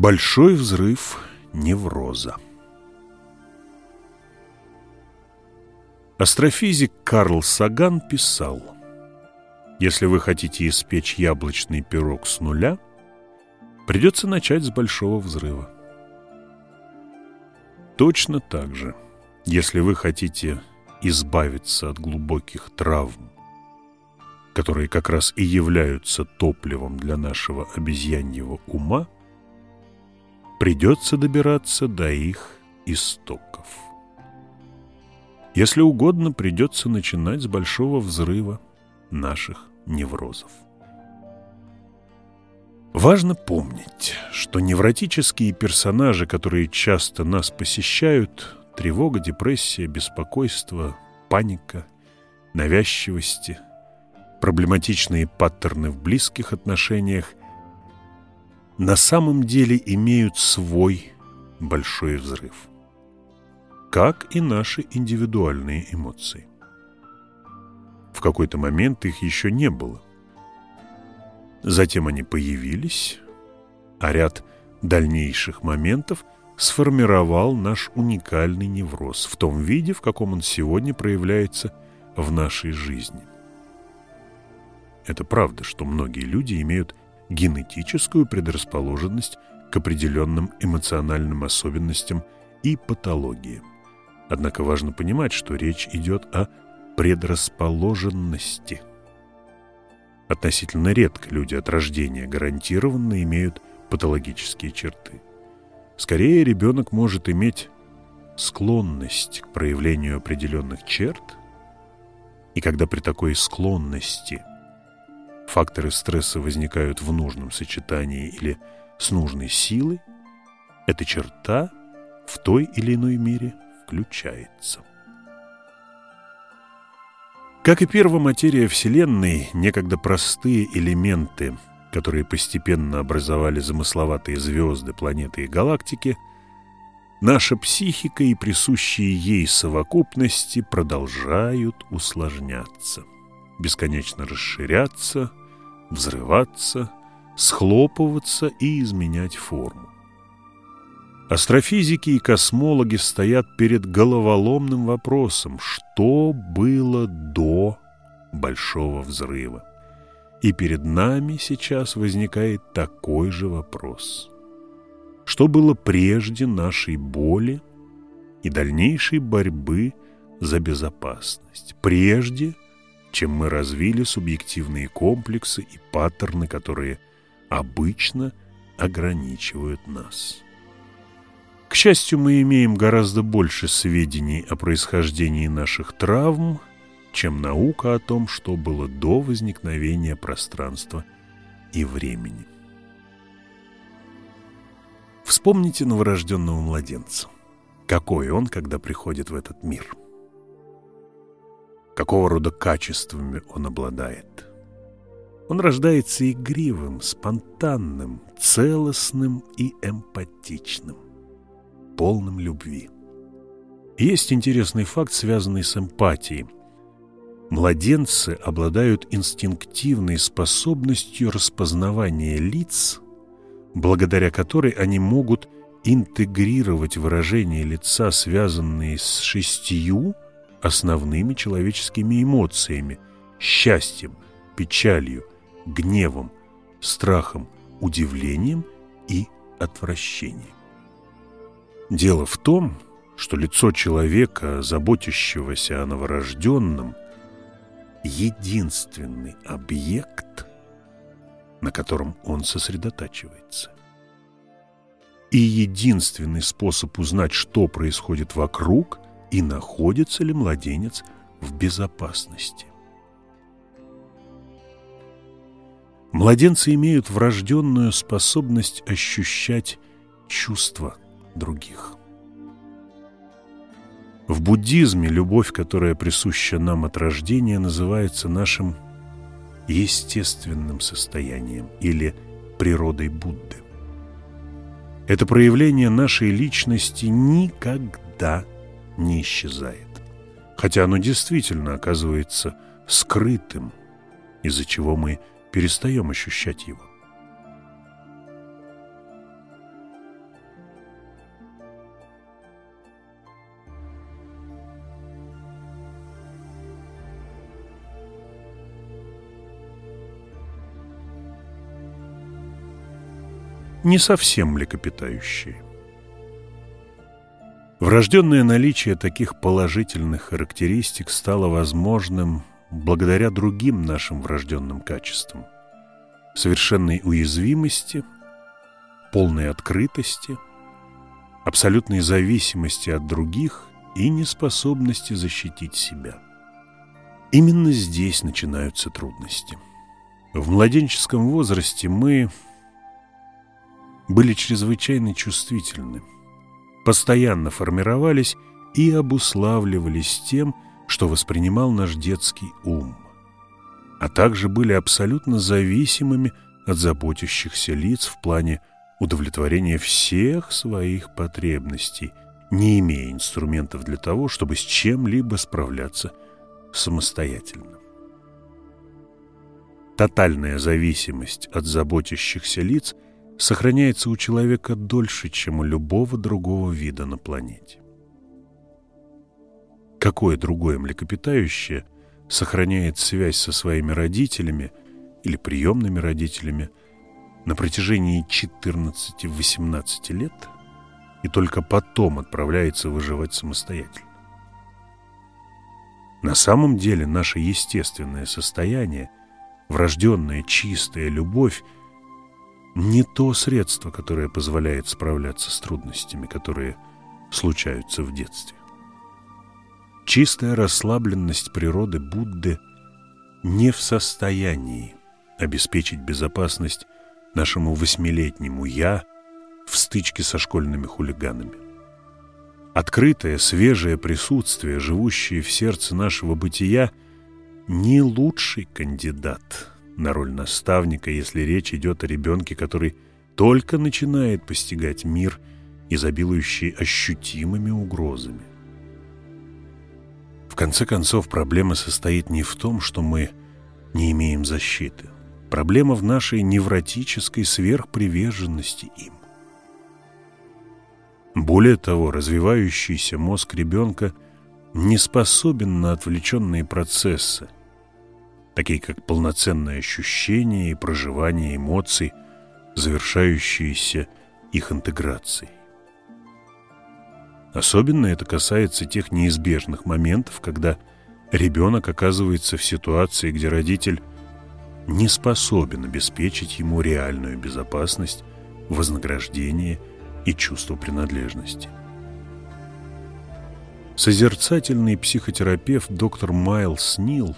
Большой взрыв невроза. Астрофизик Карл Саган писал, «Если вы хотите испечь яблочный пирог с нуля, придется начать с большого взрыва». Точно так же, если вы хотите избавиться от глубоких травм, которые как раз и являются топливом для нашего обезьяньего ума – придется добираться до их истоков. Если угодно, придется начинать с большого взрыва наших неврозов. Важно помнить, что невротические персонажи, которые часто нас посещают, тревога, депрессия, беспокойство, паника, навязчивости, проблематичные паттерны в близких отношениях на самом деле имеют свой большой взрыв, как и наши индивидуальные эмоции. В какой-то момент их еще не было. Затем они появились, а ряд дальнейших моментов сформировал наш уникальный невроз в том виде, в каком он сегодня проявляется в нашей жизни. Это правда, что многие люди имеют генетическую предрасположенность к определенным эмоциональным особенностям и патологиям. Однако важно понимать, что речь идет о предрасположенности. Относительно редко люди от рождения гарантированно имеют патологические черты. Скорее, ребенок может иметь склонность к проявлению определенных черт, и когда при такой склонности факторы стресса возникают в нужном сочетании или с нужной силой, эта черта в той или иной мере включается. Как и первоматерия Вселенной, некогда простые элементы, которые постепенно образовали замысловатые звезды, планеты и галактики, наша психика и присущие ей совокупности продолжают усложняться, бесконечно расширяться, взрываться, схлопываться и изменять форму. Астрофизики и космологи стоят перед головоломным вопросом, что было до Большого Взрыва. И перед нами сейчас возникает такой же вопрос. Что было прежде нашей боли и дальнейшей борьбы за безопасность? Прежде, чем мы развили субъективные комплексы и паттерны, которые обычно ограничивают нас. К счастью, мы имеем гораздо больше сведений о происхождении наших травм, чем наука о том, что было до возникновения пространства и времени. Вспомните новорожденного младенца. Какой он, когда приходит в этот мир? Какого рода качествами он обладает? Он рождается игривым, спонтанным, целостным и эмпатичным полным любви. Есть интересный факт, связанный с эмпатией. Младенцы обладают инстинктивной способностью распознавания лиц, благодаря которой они могут интегрировать выражения лица, связанные с шестью основными человеческими эмоциями – счастьем, печалью, гневом, страхом, удивлением и отвращением. Дело в том, что лицо человека, заботящегося о новорожденном, единственный объект, на котором он сосредотачивается. И единственный способ узнать, что происходит вокруг и находится ли младенец в безопасности. Младенцы имеют врожденную способность ощущать чувства – других. В буддизме любовь, которая присуща нам от рождения, называется нашим естественным состоянием или природой Будды. Это проявление нашей личности никогда не исчезает, хотя оно действительно оказывается скрытым, из-за чего мы перестаем ощущать его. не совсем млекопитающие. Врожденное наличие таких положительных характеристик стало возможным благодаря другим нашим врожденным качествам – совершенной уязвимости, полной открытости, абсолютной зависимости от других и неспособности защитить себя. Именно здесь начинаются трудности. В младенческом возрасте мы были чрезвычайно чувствительны, постоянно формировались и обуславливались тем, что воспринимал наш детский ум, а также были абсолютно зависимыми от заботящихся лиц в плане удовлетворения всех своих потребностей, не имея инструментов для того, чтобы с чем-либо справляться самостоятельно. Тотальная зависимость от заботящихся лиц – сохраняется у человека дольше, чем у любого другого вида на планете. Какое другое млекопитающее сохраняет связь со своими родителями или приемными родителями на протяжении 14-18 лет и только потом отправляется выживать самостоятельно? На самом деле наше естественное состояние, врожденная чистая любовь, не то средство, которое позволяет справляться с трудностями, которые случаются в детстве. Чистая расслабленность природы Будды не в состоянии обеспечить безопасность нашему восьмилетнему «я» в стычке со школьными хулиганами. Открытое, свежее присутствие, живущее в сердце нашего бытия, не лучший кандидат на роль наставника, если речь идет о ребенке, который только начинает постигать мир, изобилующий ощутимыми угрозами. В конце концов, проблема состоит не в том, что мы не имеем защиты. Проблема в нашей невротической сверхприверженности им. Более того, развивающийся мозг ребенка не способен на отвлеченные процессы, такие как полноценное ощущение и проживание эмоций, завершающиеся их интеграцией. Особенно это касается тех неизбежных моментов, когда ребенок оказывается в ситуации, где родитель не способен обеспечить ему реальную безопасность, вознаграждение и чувство принадлежности. Созерцательный психотерапевт доктор Майлс Нил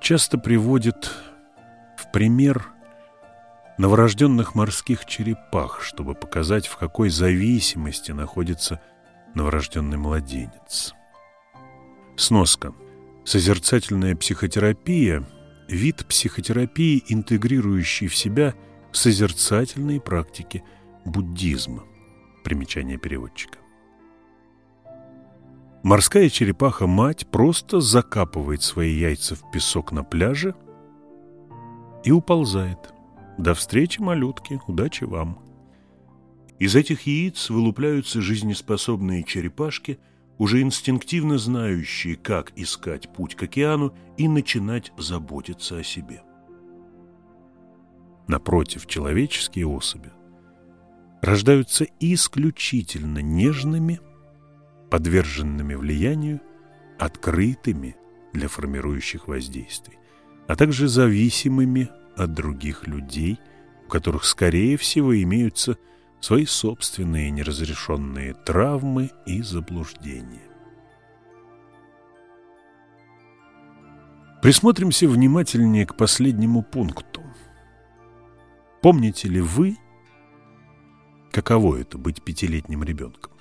часто приводит в пример новорожденных морских черепах, чтобы показать, в какой зависимости находится новорожденный младенец. Сноска. Созерцательная психотерапия – вид психотерапии, интегрирующий в себя созерцательные практики буддизма. Примечание переводчика. Морская черепаха-мать просто закапывает свои яйца в песок на пляже и уползает. До встречи, малютки, удачи вам! Из этих яиц вылупляются жизнеспособные черепашки, уже инстинктивно знающие, как искать путь к океану и начинать заботиться о себе. Напротив, человеческие особи рождаются исключительно нежными, подверженными влиянию, открытыми для формирующих воздействий, а также зависимыми от других людей, у которых, скорее всего, имеются свои собственные неразрешенные травмы и заблуждения. Присмотримся внимательнее к последнему пункту. Помните ли вы, каково это быть пятилетним ребенком?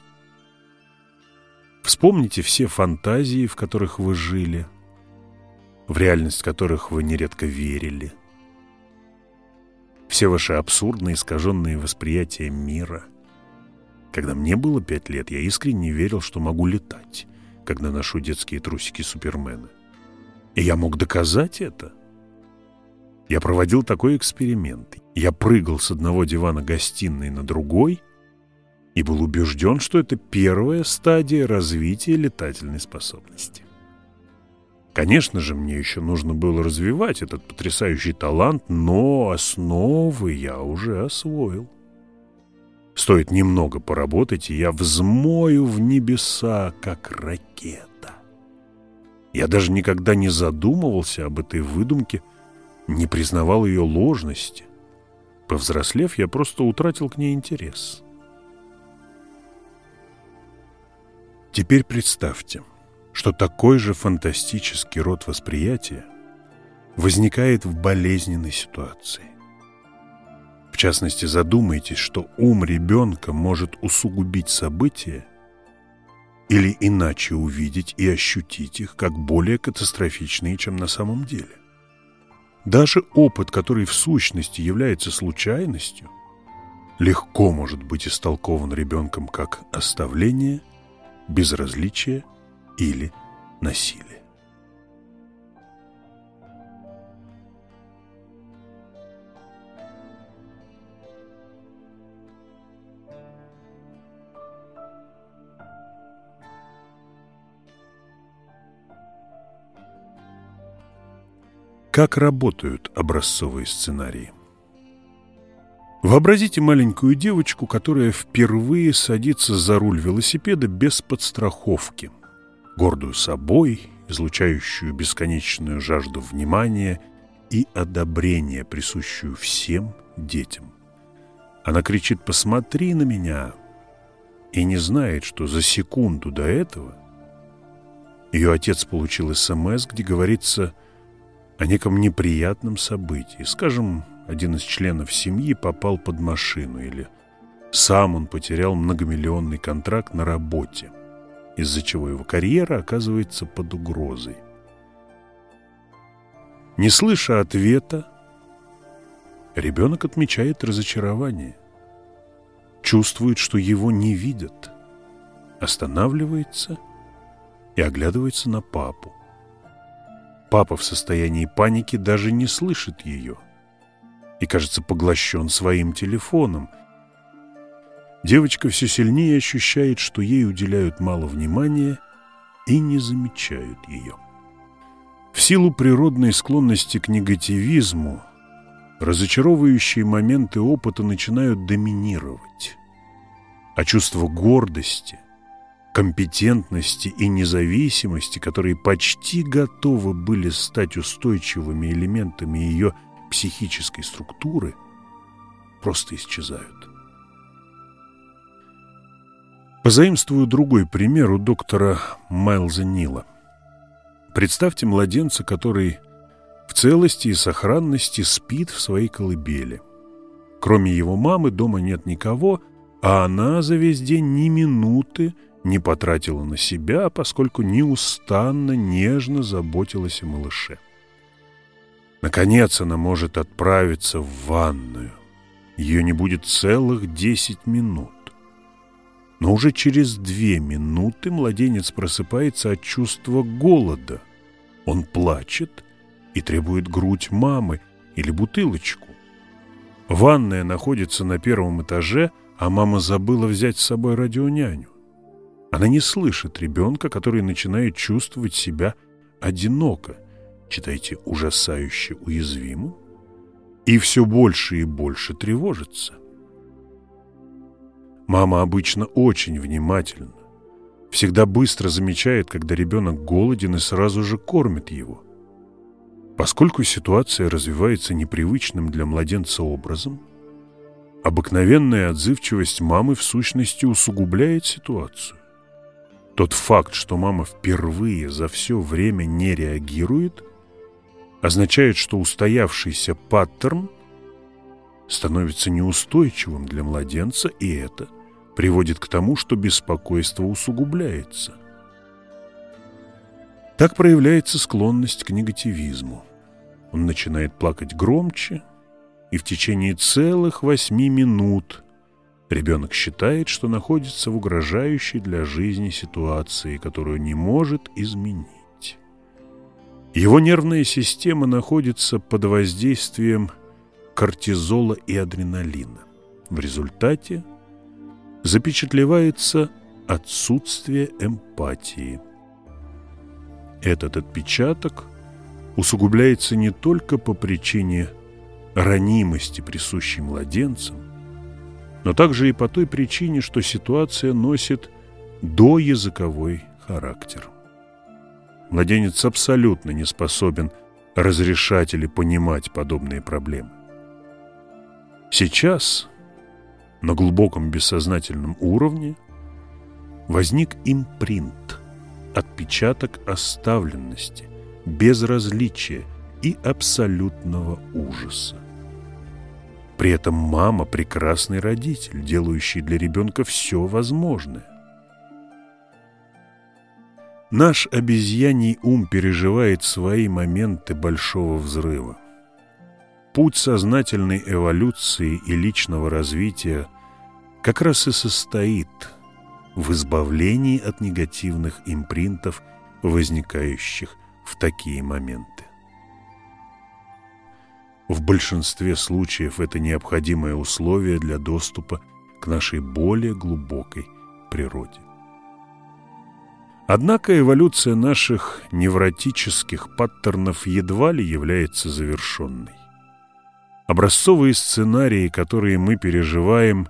Вспомните все фантазии, в которых вы жили, в реальность которых вы нередко верили – все ваши абсурдные, искаженные восприятия мира. Когда мне было пять лет, я искренне верил, что могу летать, когда ношу детские трусики Супермена. И я мог доказать это. Я проводил такой эксперимент. Я прыгал с одного дивана гостиной на другой и был убежден, что это первая стадия развития летательной способности. Конечно же, мне еще нужно было развивать этот потрясающий талант, но основы я уже освоил. Стоит немного поработать, и я взмою в небеса, как ракета. Я даже никогда не задумывался об этой выдумке, не признавал ее ложности. Повзрослев, я просто утратил к ней интерес. Теперь представьте – что такой же фантастический род восприятия возникает в болезненной ситуации. В частности, задумайтесь, что ум ребенка может усугубить события или иначе увидеть и ощутить их как более катастрофичные, чем на самом деле. Даже опыт, который в сущности является случайностью, легко может быть истолкован ребенком как оставление, безразличие – или насилие. Как работают образцовые сценарии? Вообразите маленькую девочку, которая впервые садится за руль велосипеда без подстраховки – гордую собой, излучающую бесконечную жажду внимания и одобрения, присущую всем детям. Она кричит «Посмотри на меня!» и не знает, что за секунду до этого ее отец получил СМС, где говорится о неком неприятном событии. Скажем, один из членов семьи попал под машину или сам он потерял многомиллионный контракт на работе, из-за чего его карьера оказывается под угрозой. Не слыша ответа, ребенок отмечает разочарование, чувствует, что его не видят, останавливается и оглядывается на папу. Папа в состоянии паники даже не слышит ее и, кажется, поглощен своим телефоном. Девочка все сильнее ощущает, что ей уделяют мало внимания и не замечают ее. В силу природной склонности к негативизму разочаровывающие моменты опыта начинают доминировать, а чувство гордости, компетентности и независимости, которые почти готовы были стать устойчивыми элементами ее психической структуры, просто исчезают. Позаимствую другой пример у доктора Майлза Нила. Представьте младенца, который в целости и сохранности спит в своей колыбели. Кроме его мамы дома нет никого, а она за весь день ни минуты не потратила на себя, поскольку неустанно, нежно заботилась о малыше. Наконец она может отправиться в ванную. Ее не будет целых десять минут. Но уже через две минуты младенец просыпается от чувства голода. Он плачет и требует грудь мамы или бутылочку. Ванная находится на первом этаже, а мама забыла взять с собой радионяню. Она не слышит ребенка, который начинает чувствовать себя одиноко, читайте, ужасающе уязвимым, и все больше и больше тревожится. Мама обычно очень внимательна, всегда быстро замечает, когда ребенок голоден и сразу же кормит его. Поскольку ситуация развивается непривычным для младенца образом, обыкновенная отзывчивость мамы в сущности усугубляет ситуацию. Тот факт, что мама впервые за все время не реагирует, означает, что устоявшийся паттерн становится неустойчивым для младенца, и это приводит к тому, что беспокойство усугубляется. Так проявляется склонность к негативизму. Он начинает плакать громче, и в течение целых восьми минут ребенок считает, что находится в угрожающей для жизни ситуации, которую не может изменить. Его нервная система находится под воздействием кортизола и адреналина. В результате запечатлевается отсутствие эмпатии. Этот отпечаток – усугубляется не только по причине ранимости, присущей младенцам, но также и по той причине, что ситуация носит доязыковой характер. Младенец абсолютно не способен разрешать или понимать подобные проблемы. Сейчас на глубоком бессознательном уровне возник импринт, отпечаток оставленности – безразличия и абсолютного ужаса. При этом мама – прекрасный родитель, делающий для ребенка все возможное. Наш обезьяний ум переживает свои моменты большого взрыва. Путь сознательной эволюции и личного развития как раз и состоит в избавлении от негативных импринтов, возникающих в такие моменты. В большинстве случаев это необходимое условие для доступа к нашей более глубокой природе. Однако эволюция наших невротических паттернов едва ли является завершенной. Образцовые сценарии, которые мы переживаем,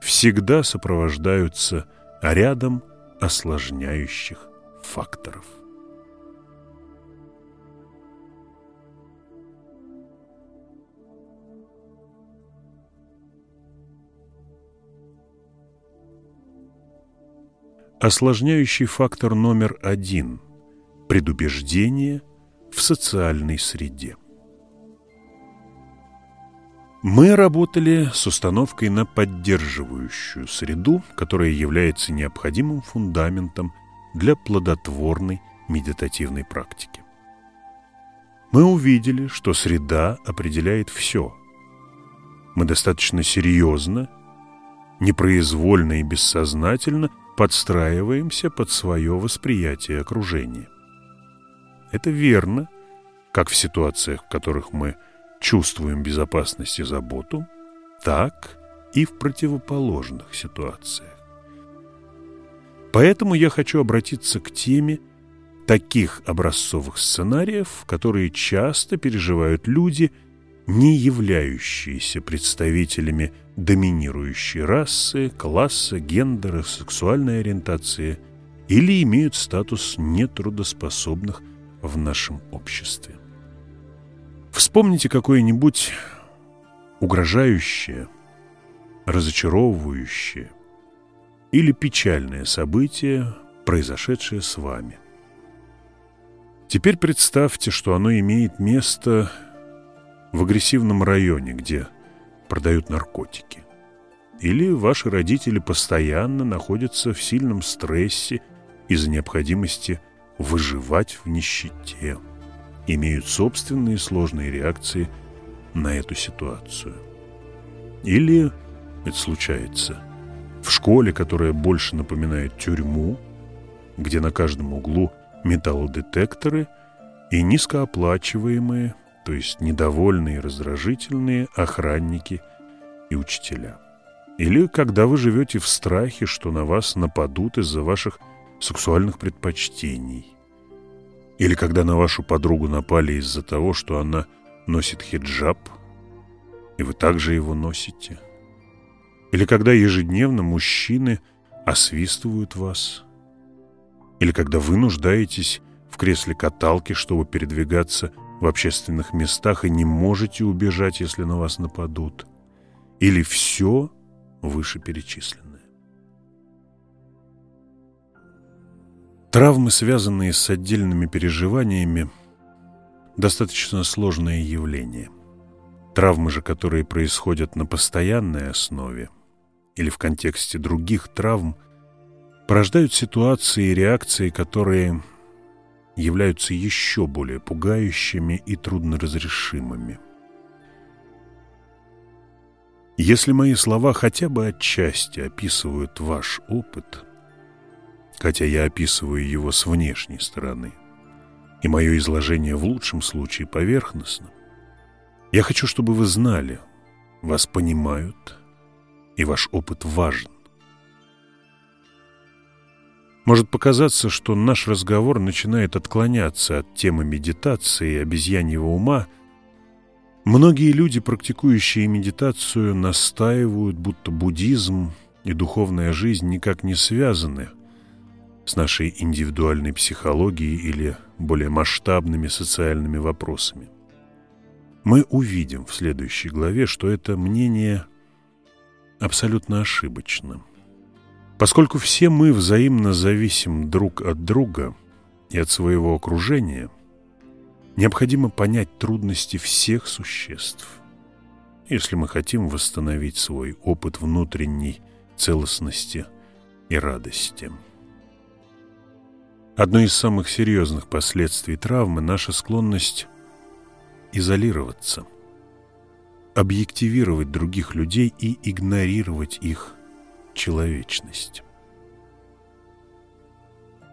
всегда сопровождаются рядом осложняющих факторов. Осложняющий фактор номер один – предубеждение в социальной среде. Мы работали с установкой на поддерживающую среду, которая является необходимым фундаментом для плодотворной медитативной практики. Мы увидели, что среда определяет все. Мы достаточно серьезно, непроизвольно и бессознательно подстраиваемся под свое восприятие окружения. Это верно, как в ситуациях, в которых мы – чувствуем безопасность и заботу, так и в противоположных ситуациях. Поэтому я хочу обратиться к теме таких образцовых сценариев, которые часто переживают люди, не являющиеся представителями доминирующей расы, класса, гендера, сексуальной ориентации или имеют статус нетрудоспособных в нашем обществе. Вспомните какое-нибудь угрожающее, разочаровывающее или печальное событие, произошедшее с вами. Теперь представьте, что оно имеет место в агрессивном районе, где продают наркотики. Или ваши родители постоянно находятся в сильном стрессе из-за необходимости выживать в нищете имеют собственные сложные реакции на эту ситуацию. Или это случается в школе, которая больше напоминает тюрьму, где на каждом углу металлодетекторы и низкооплачиваемые, то есть недовольные и раздражительные охранники и учителя. Или когда вы живете в страхе, что на вас нападут из-за ваших сексуальных предпочтений – или когда на вашу подругу напали из-за того, что она носит хиджаб, и вы также его носите. Или когда ежедневно мужчины освистывают вас. Или когда вы нуждаетесь в кресле каталки, чтобы передвигаться в общественных местах и не можете убежать, если на вас нападут. Или все вышеперечисленное. Травмы, связанные с отдельными переживаниями, достаточно сложное явление. Травмы же, которые происходят на постоянной основе или в контексте других травм, порождают ситуации и реакции, которые являются еще более пугающими и трудноразрешимыми. Если мои слова хотя бы отчасти описывают ваш опыт – хотя я описываю его с внешней стороны, и мое изложение в лучшем случае поверхностно. Я хочу, чтобы вы знали, вас понимают, и ваш опыт важен. Может показаться, что наш разговор начинает отклоняться от темы медитации и обезьяньего ума. Многие люди, практикующие медитацию, настаивают, будто буддизм и духовная жизнь никак не связаны – с нашей индивидуальной психологией или более масштабными социальными вопросами. Мы увидим в следующей главе, что это мнение абсолютно ошибочно. Поскольку все мы взаимно зависим друг от друга и от своего окружения, необходимо понять трудности всех существ, если мы хотим восстановить свой опыт внутренней целостности и радости. Одно из самых серьезных последствий травмы – наша склонность изолироваться, объективировать других людей и игнорировать их человечность.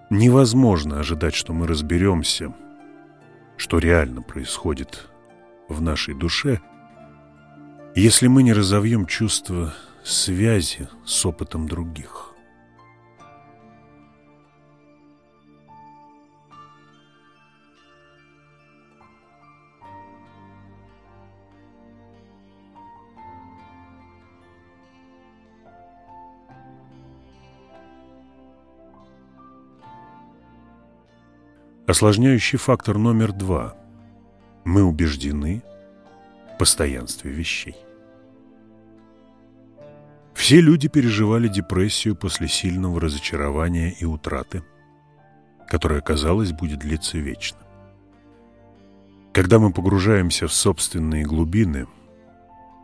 Невозможно ожидать, что мы разберемся, что реально происходит в нашей душе, если мы не разовьем чувство связи с опытом других. Осложняющий фактор номер два. Мы убеждены в постоянстве вещей. Все люди переживали депрессию после сильного разочарования и утраты, которая, казалось, будет длиться вечно. Когда мы погружаемся в собственные глубины,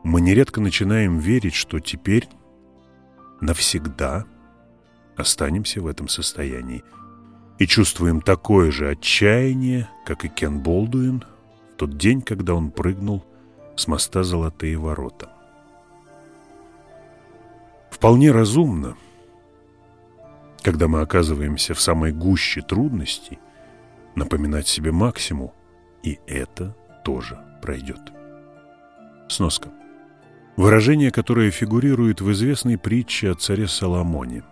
мы нередко начинаем верить, что теперь навсегда останемся в этом состоянии и чувствуем такое же отчаяние, как и Кен Болдуин в тот день, когда он прыгнул с моста «Золотые ворота». Вполне разумно, когда мы оказываемся в самой гуще трудностей, напоминать себе максимум, и это тоже пройдет. Сноска. Выражение, которое фигурирует в известной притче о царе Соломоне.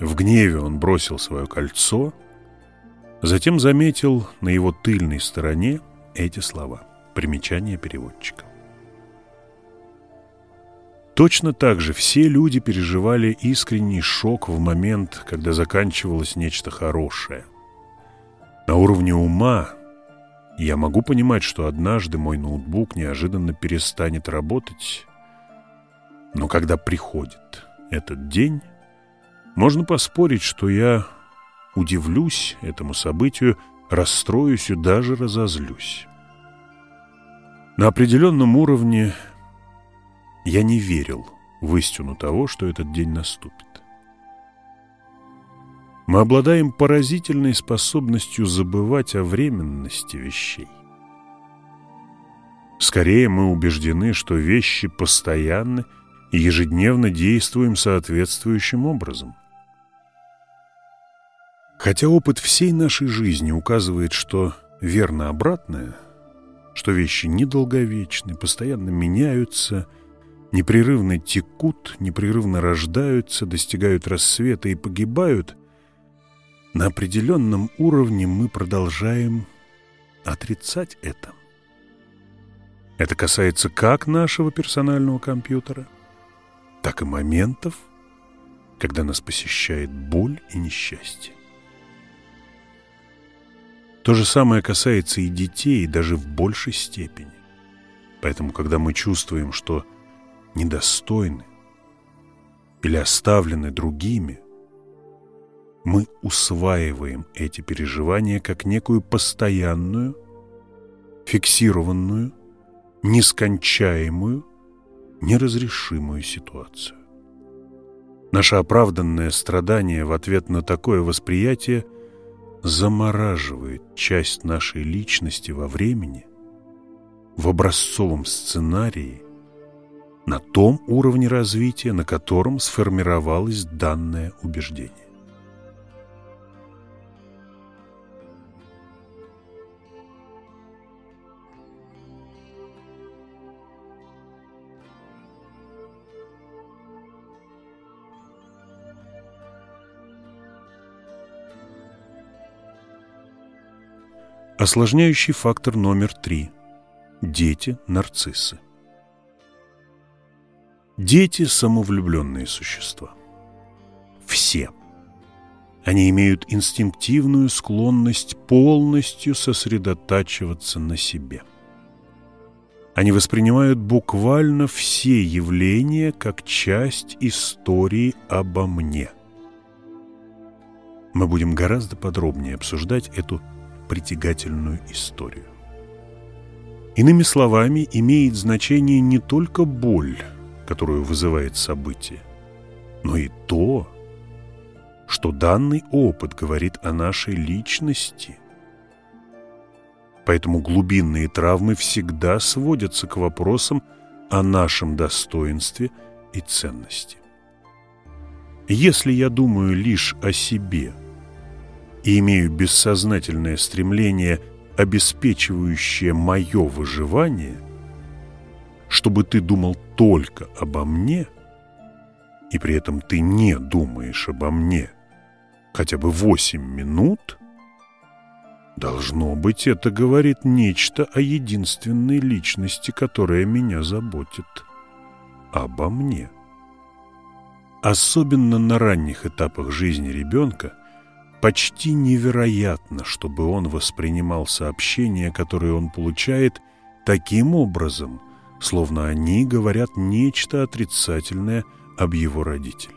В гневе он бросил свое кольцо, затем заметил на его тыльной стороне эти слова. Примечание переводчика. Точно так же все люди переживали искренний шок в момент, когда заканчивалось нечто хорошее. На уровне ума я могу понимать, что однажды мой ноутбук неожиданно перестанет работать, но когда приходит этот день, можно поспорить, что я удивлюсь этому событию, расстроюсь и даже разозлюсь. На определенном уровне я не верил в истину того, что этот день наступит. Мы обладаем поразительной способностью забывать о временности вещей. Скорее мы убеждены, что вещи постоянны и ежедневно действуем соответствующим образом. Хотя опыт всей нашей жизни указывает, что верно обратное, что вещи недолговечны, постоянно меняются – непрерывно текут, непрерывно рождаются, достигают рассвета и погибают, на определенном уровне мы продолжаем отрицать это. Это касается как нашего персонального компьютера, так и моментов, когда нас посещает боль и несчастье. То же самое касается и детей, даже в большей степени. Поэтому, когда мы чувствуем, что недостойны или оставлены другими, мы усваиваем эти переживания как некую постоянную, фиксированную, нескончаемую, неразрешимую ситуацию. Наше оправданное страдание в ответ на такое восприятие замораживает часть нашей личности во времени, в образцовом сценарии на том уровне развития, на котором сформировалось данное убеждение. Осложняющий фактор номер три. Дети-нарциссы. Дети – самовлюбленные существа. Все. Они имеют инстинктивную склонность полностью сосредотачиваться на себе. Они воспринимают буквально все явления как часть истории обо мне. Мы будем гораздо подробнее обсуждать эту притягательную историю. Иными словами, имеет значение не только боль – которую вызывает событие, но и то, что данный опыт говорит о нашей личности. Поэтому глубинные травмы всегда сводятся к вопросам о нашем достоинстве и ценности. Если я думаю лишь о себе и имею бессознательное стремление, обеспечивающее мое выживание – чтобы ты думал только обо мне, и при этом ты не думаешь обо мне хотя бы восемь минут, должно быть, это говорит нечто о единственной личности, которая меня заботит. Обо мне. Особенно на ранних этапах жизни ребенка почти невероятно, чтобы он воспринимал сообщения, которые он получает, таким образом – словно они говорят нечто отрицательное об его родителе.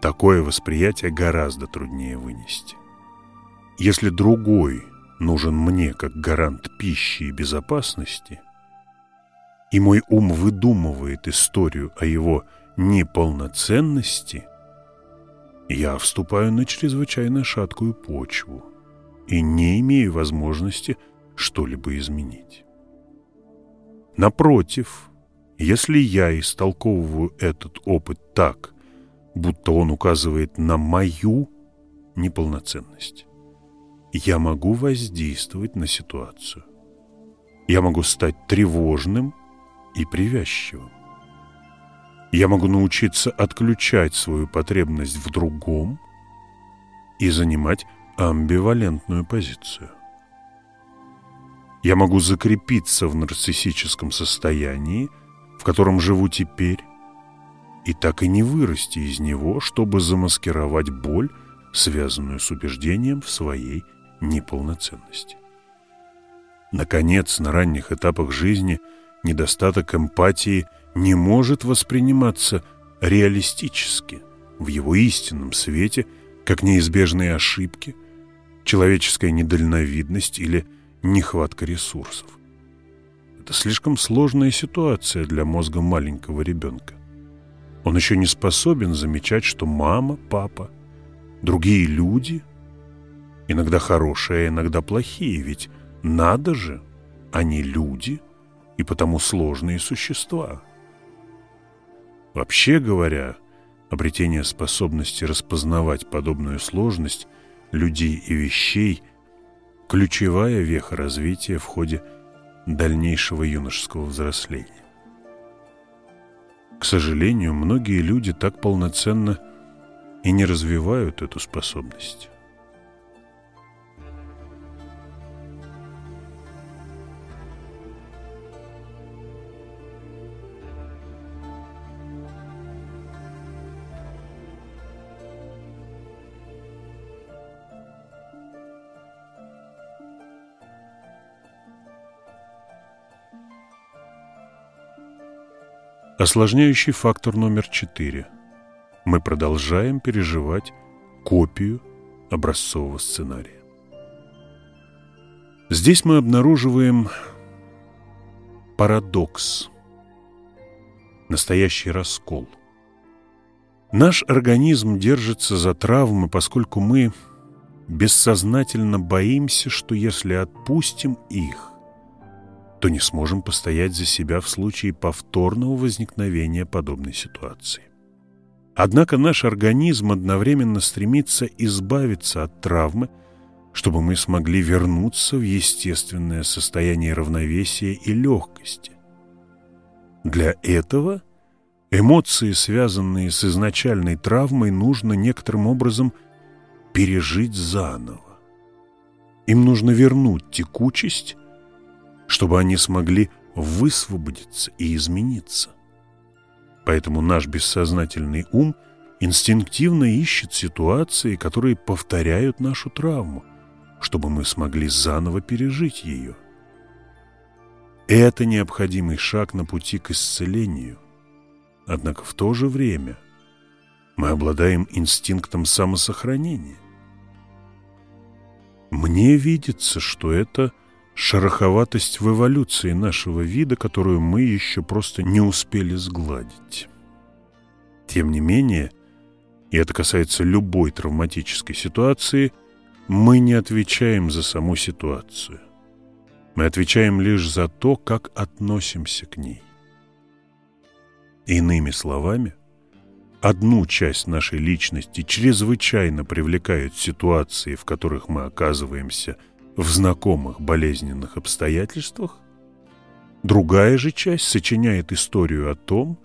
Такое восприятие гораздо труднее вынести. Если другой нужен мне как гарант пищи и безопасности, и мой ум выдумывает историю о его неполноценности, я вступаю на чрезвычайно шаткую почву и не имею возможности что-либо изменить. Напротив, если я истолковываю этот опыт так, будто он указывает на мою неполноценность, я могу воздействовать на ситуацию. Я могу стать тревожным и привязчивым. Я могу научиться отключать свою потребность в другом и занимать амбивалентную позицию. Я могу закрепиться в нарциссическом состоянии, в котором живу теперь, и так и не вырасти из него, чтобы замаскировать боль, связанную с убеждением в своей неполноценности. Наконец, на ранних этапах жизни недостаток эмпатии не может восприниматься реалистически, в его истинном свете, как неизбежные ошибки, человеческая недальновидность или нехватка ресурсов. Это слишком сложная ситуация для мозга маленького ребенка. Он еще не способен замечать, что мама, папа, другие люди, иногда хорошие, а иногда плохие, ведь надо же, они люди и потому сложные существа. Вообще говоря, обретение способности распознавать подобную сложность людей и вещей – ключевая веха развития в ходе дальнейшего юношеского взросления. К сожалению, многие люди так полноценно и не развивают эту способность. Осложняющий фактор номер четыре. Мы продолжаем переживать копию образцового сценария. Здесь мы обнаруживаем парадокс, настоящий раскол. Наш организм держится за травмы, поскольку мы бессознательно боимся, что если отпустим их, то не сможем постоять за себя в случае повторного возникновения подобной ситуации. Однако наш организм одновременно стремится избавиться от травмы, чтобы мы смогли вернуться в естественное состояние равновесия и легкости. Для этого эмоции, связанные с изначальной травмой, нужно некоторым образом пережить заново. Им нужно вернуть текучесть чтобы они смогли высвободиться и измениться. Поэтому наш бессознательный ум инстинктивно ищет ситуации, которые повторяют нашу травму, чтобы мы смогли заново пережить ее. Это необходимый шаг на пути к исцелению. Однако в то же время мы обладаем инстинктом самосохранения. Мне видится, что это – шероховатость в эволюции нашего вида, которую мы еще просто не успели сгладить. Тем не менее, и это касается любой травматической ситуации, мы не отвечаем за саму ситуацию. Мы отвечаем лишь за то, как относимся к ней. Иными словами, одну часть нашей личности чрезвычайно привлекают ситуации, в которых мы оказываемся – в знакомых болезненных обстоятельствах, другая же часть сочиняет историю о том,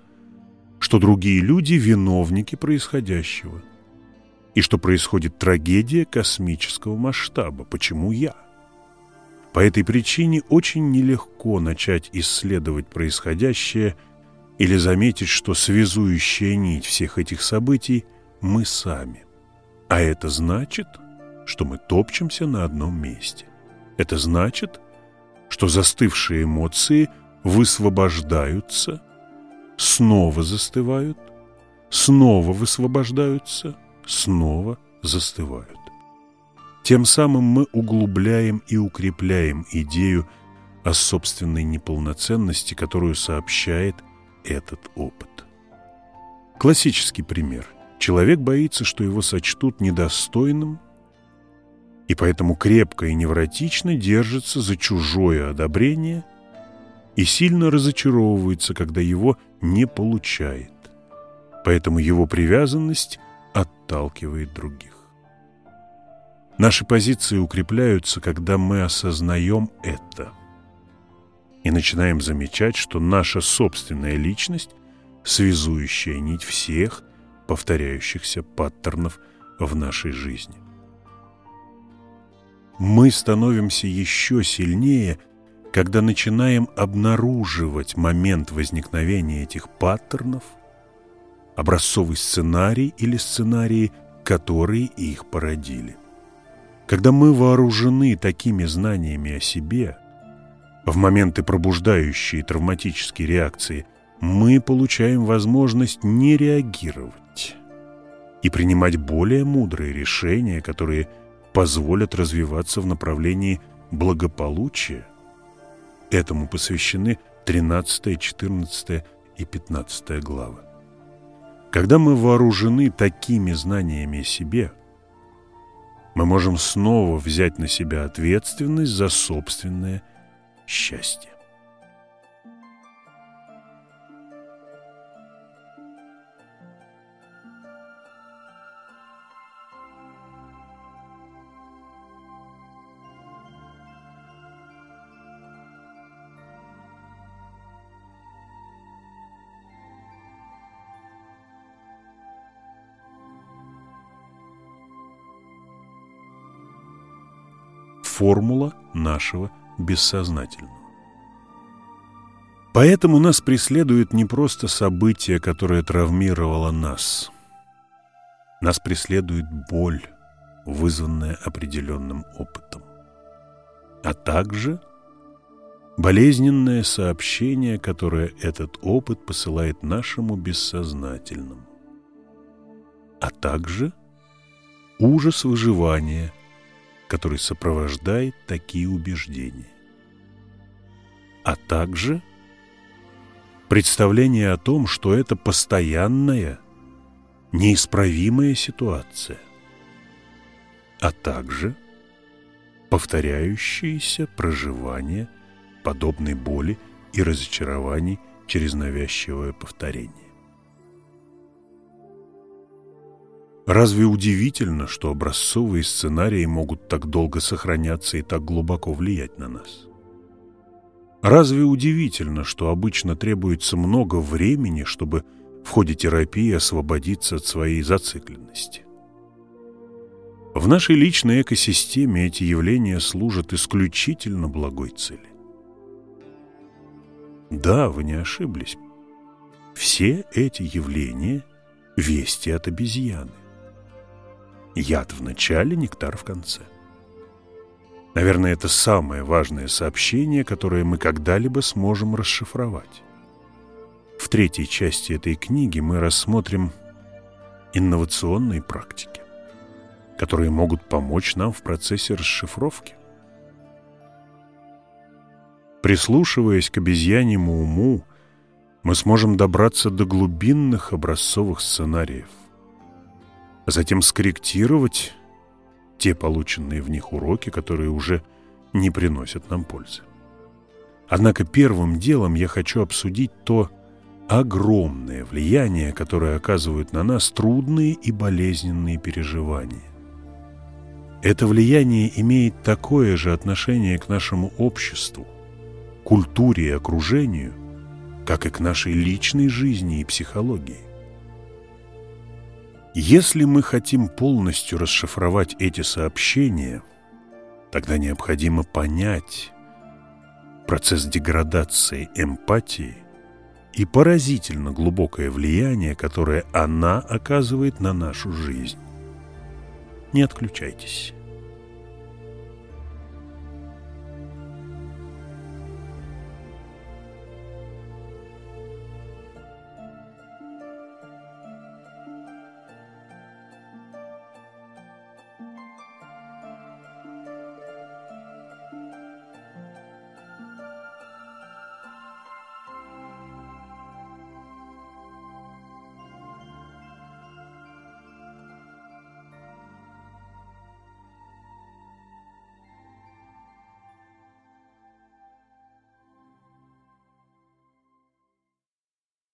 что другие люди – виновники происходящего, и что происходит трагедия космического масштаба. Почему я? По этой причине очень нелегко начать исследовать происходящее или заметить, что связующая нить всех этих событий – мы сами. А это значит – что мы топчемся на одном месте. Это значит, что застывшие эмоции высвобождаются, снова застывают, снова высвобождаются, снова застывают. Тем самым мы углубляем и укрепляем идею о собственной неполноценности, которую сообщает этот опыт. Классический пример. Человек боится, что его сочтут недостойным, и поэтому крепко и невротично держится за чужое одобрение и сильно разочаровывается, когда его не получает. Поэтому его привязанность отталкивает других. Наши позиции укрепляются, когда мы осознаем это и начинаем замечать, что наша собственная личность – связующая нить всех повторяющихся паттернов в нашей жизни. Мы становимся еще сильнее, когда начинаем обнаруживать момент возникновения этих паттернов, образцовый сценарий или сценарии, которые их породили. Когда мы вооружены такими знаниями о себе, в моменты пробуждающей травматические реакции, мы получаем возможность не реагировать и принимать более мудрые решения, которые позволят развиваться в направлении благополучия. Этому посвящены 13, 14 и 15 главы. Когда мы вооружены такими знаниями о себе – мы можем снова взять на себя ответственность за собственное счастье. Формула нашего бессознательного. Поэтому нас преследует не просто событие, которое травмировало нас. Нас преследует боль, вызванная определенным опытом. А также болезненное сообщение, которое этот опыт посылает нашему бессознательному. А также ужас выживания – который сопровождает такие убеждения. А также представление о том, что это постоянная, неисправимая ситуация, а также повторяющееся проживание подобной боли и разочарований через навязчивое повторение. Разве удивительно, что образцовые сценарии могут так долго сохраняться и так глубоко влиять на нас? Разве удивительно, что обычно требуется много времени, чтобы в ходе терапии освободиться от своей зацикленности? В нашей личной экосистеме эти явления служат исключительно благой цели. Да, вы не ошиблись. Все эти явления – вести от обезьяны. Яд в начале, нектар в конце. Наверное, это самое важное сообщение, которое мы когда-либо сможем расшифровать. В третьей части этой книги мы рассмотрим инновационные практики, которые могут помочь нам в процессе расшифровки. Прислушиваясь к обезьяньему уму, мы сможем добраться до глубинных образцовых сценариев затем скорректировать те полученные в них уроки, которые уже не приносят нам пользы. Однако первым делом я хочу обсудить то огромное влияние, которое оказывают на нас трудные и болезненные переживания. Это влияние имеет такое же отношение к нашему обществу, культуре и окружению, как и к нашей личной жизни и психологии. Если мы хотим полностью расшифровать эти сообщения, тогда необходимо понять процесс деградации эмпатии и поразительно глубокое влияние, которое она оказывает на нашу жизнь. Не отключайтесь.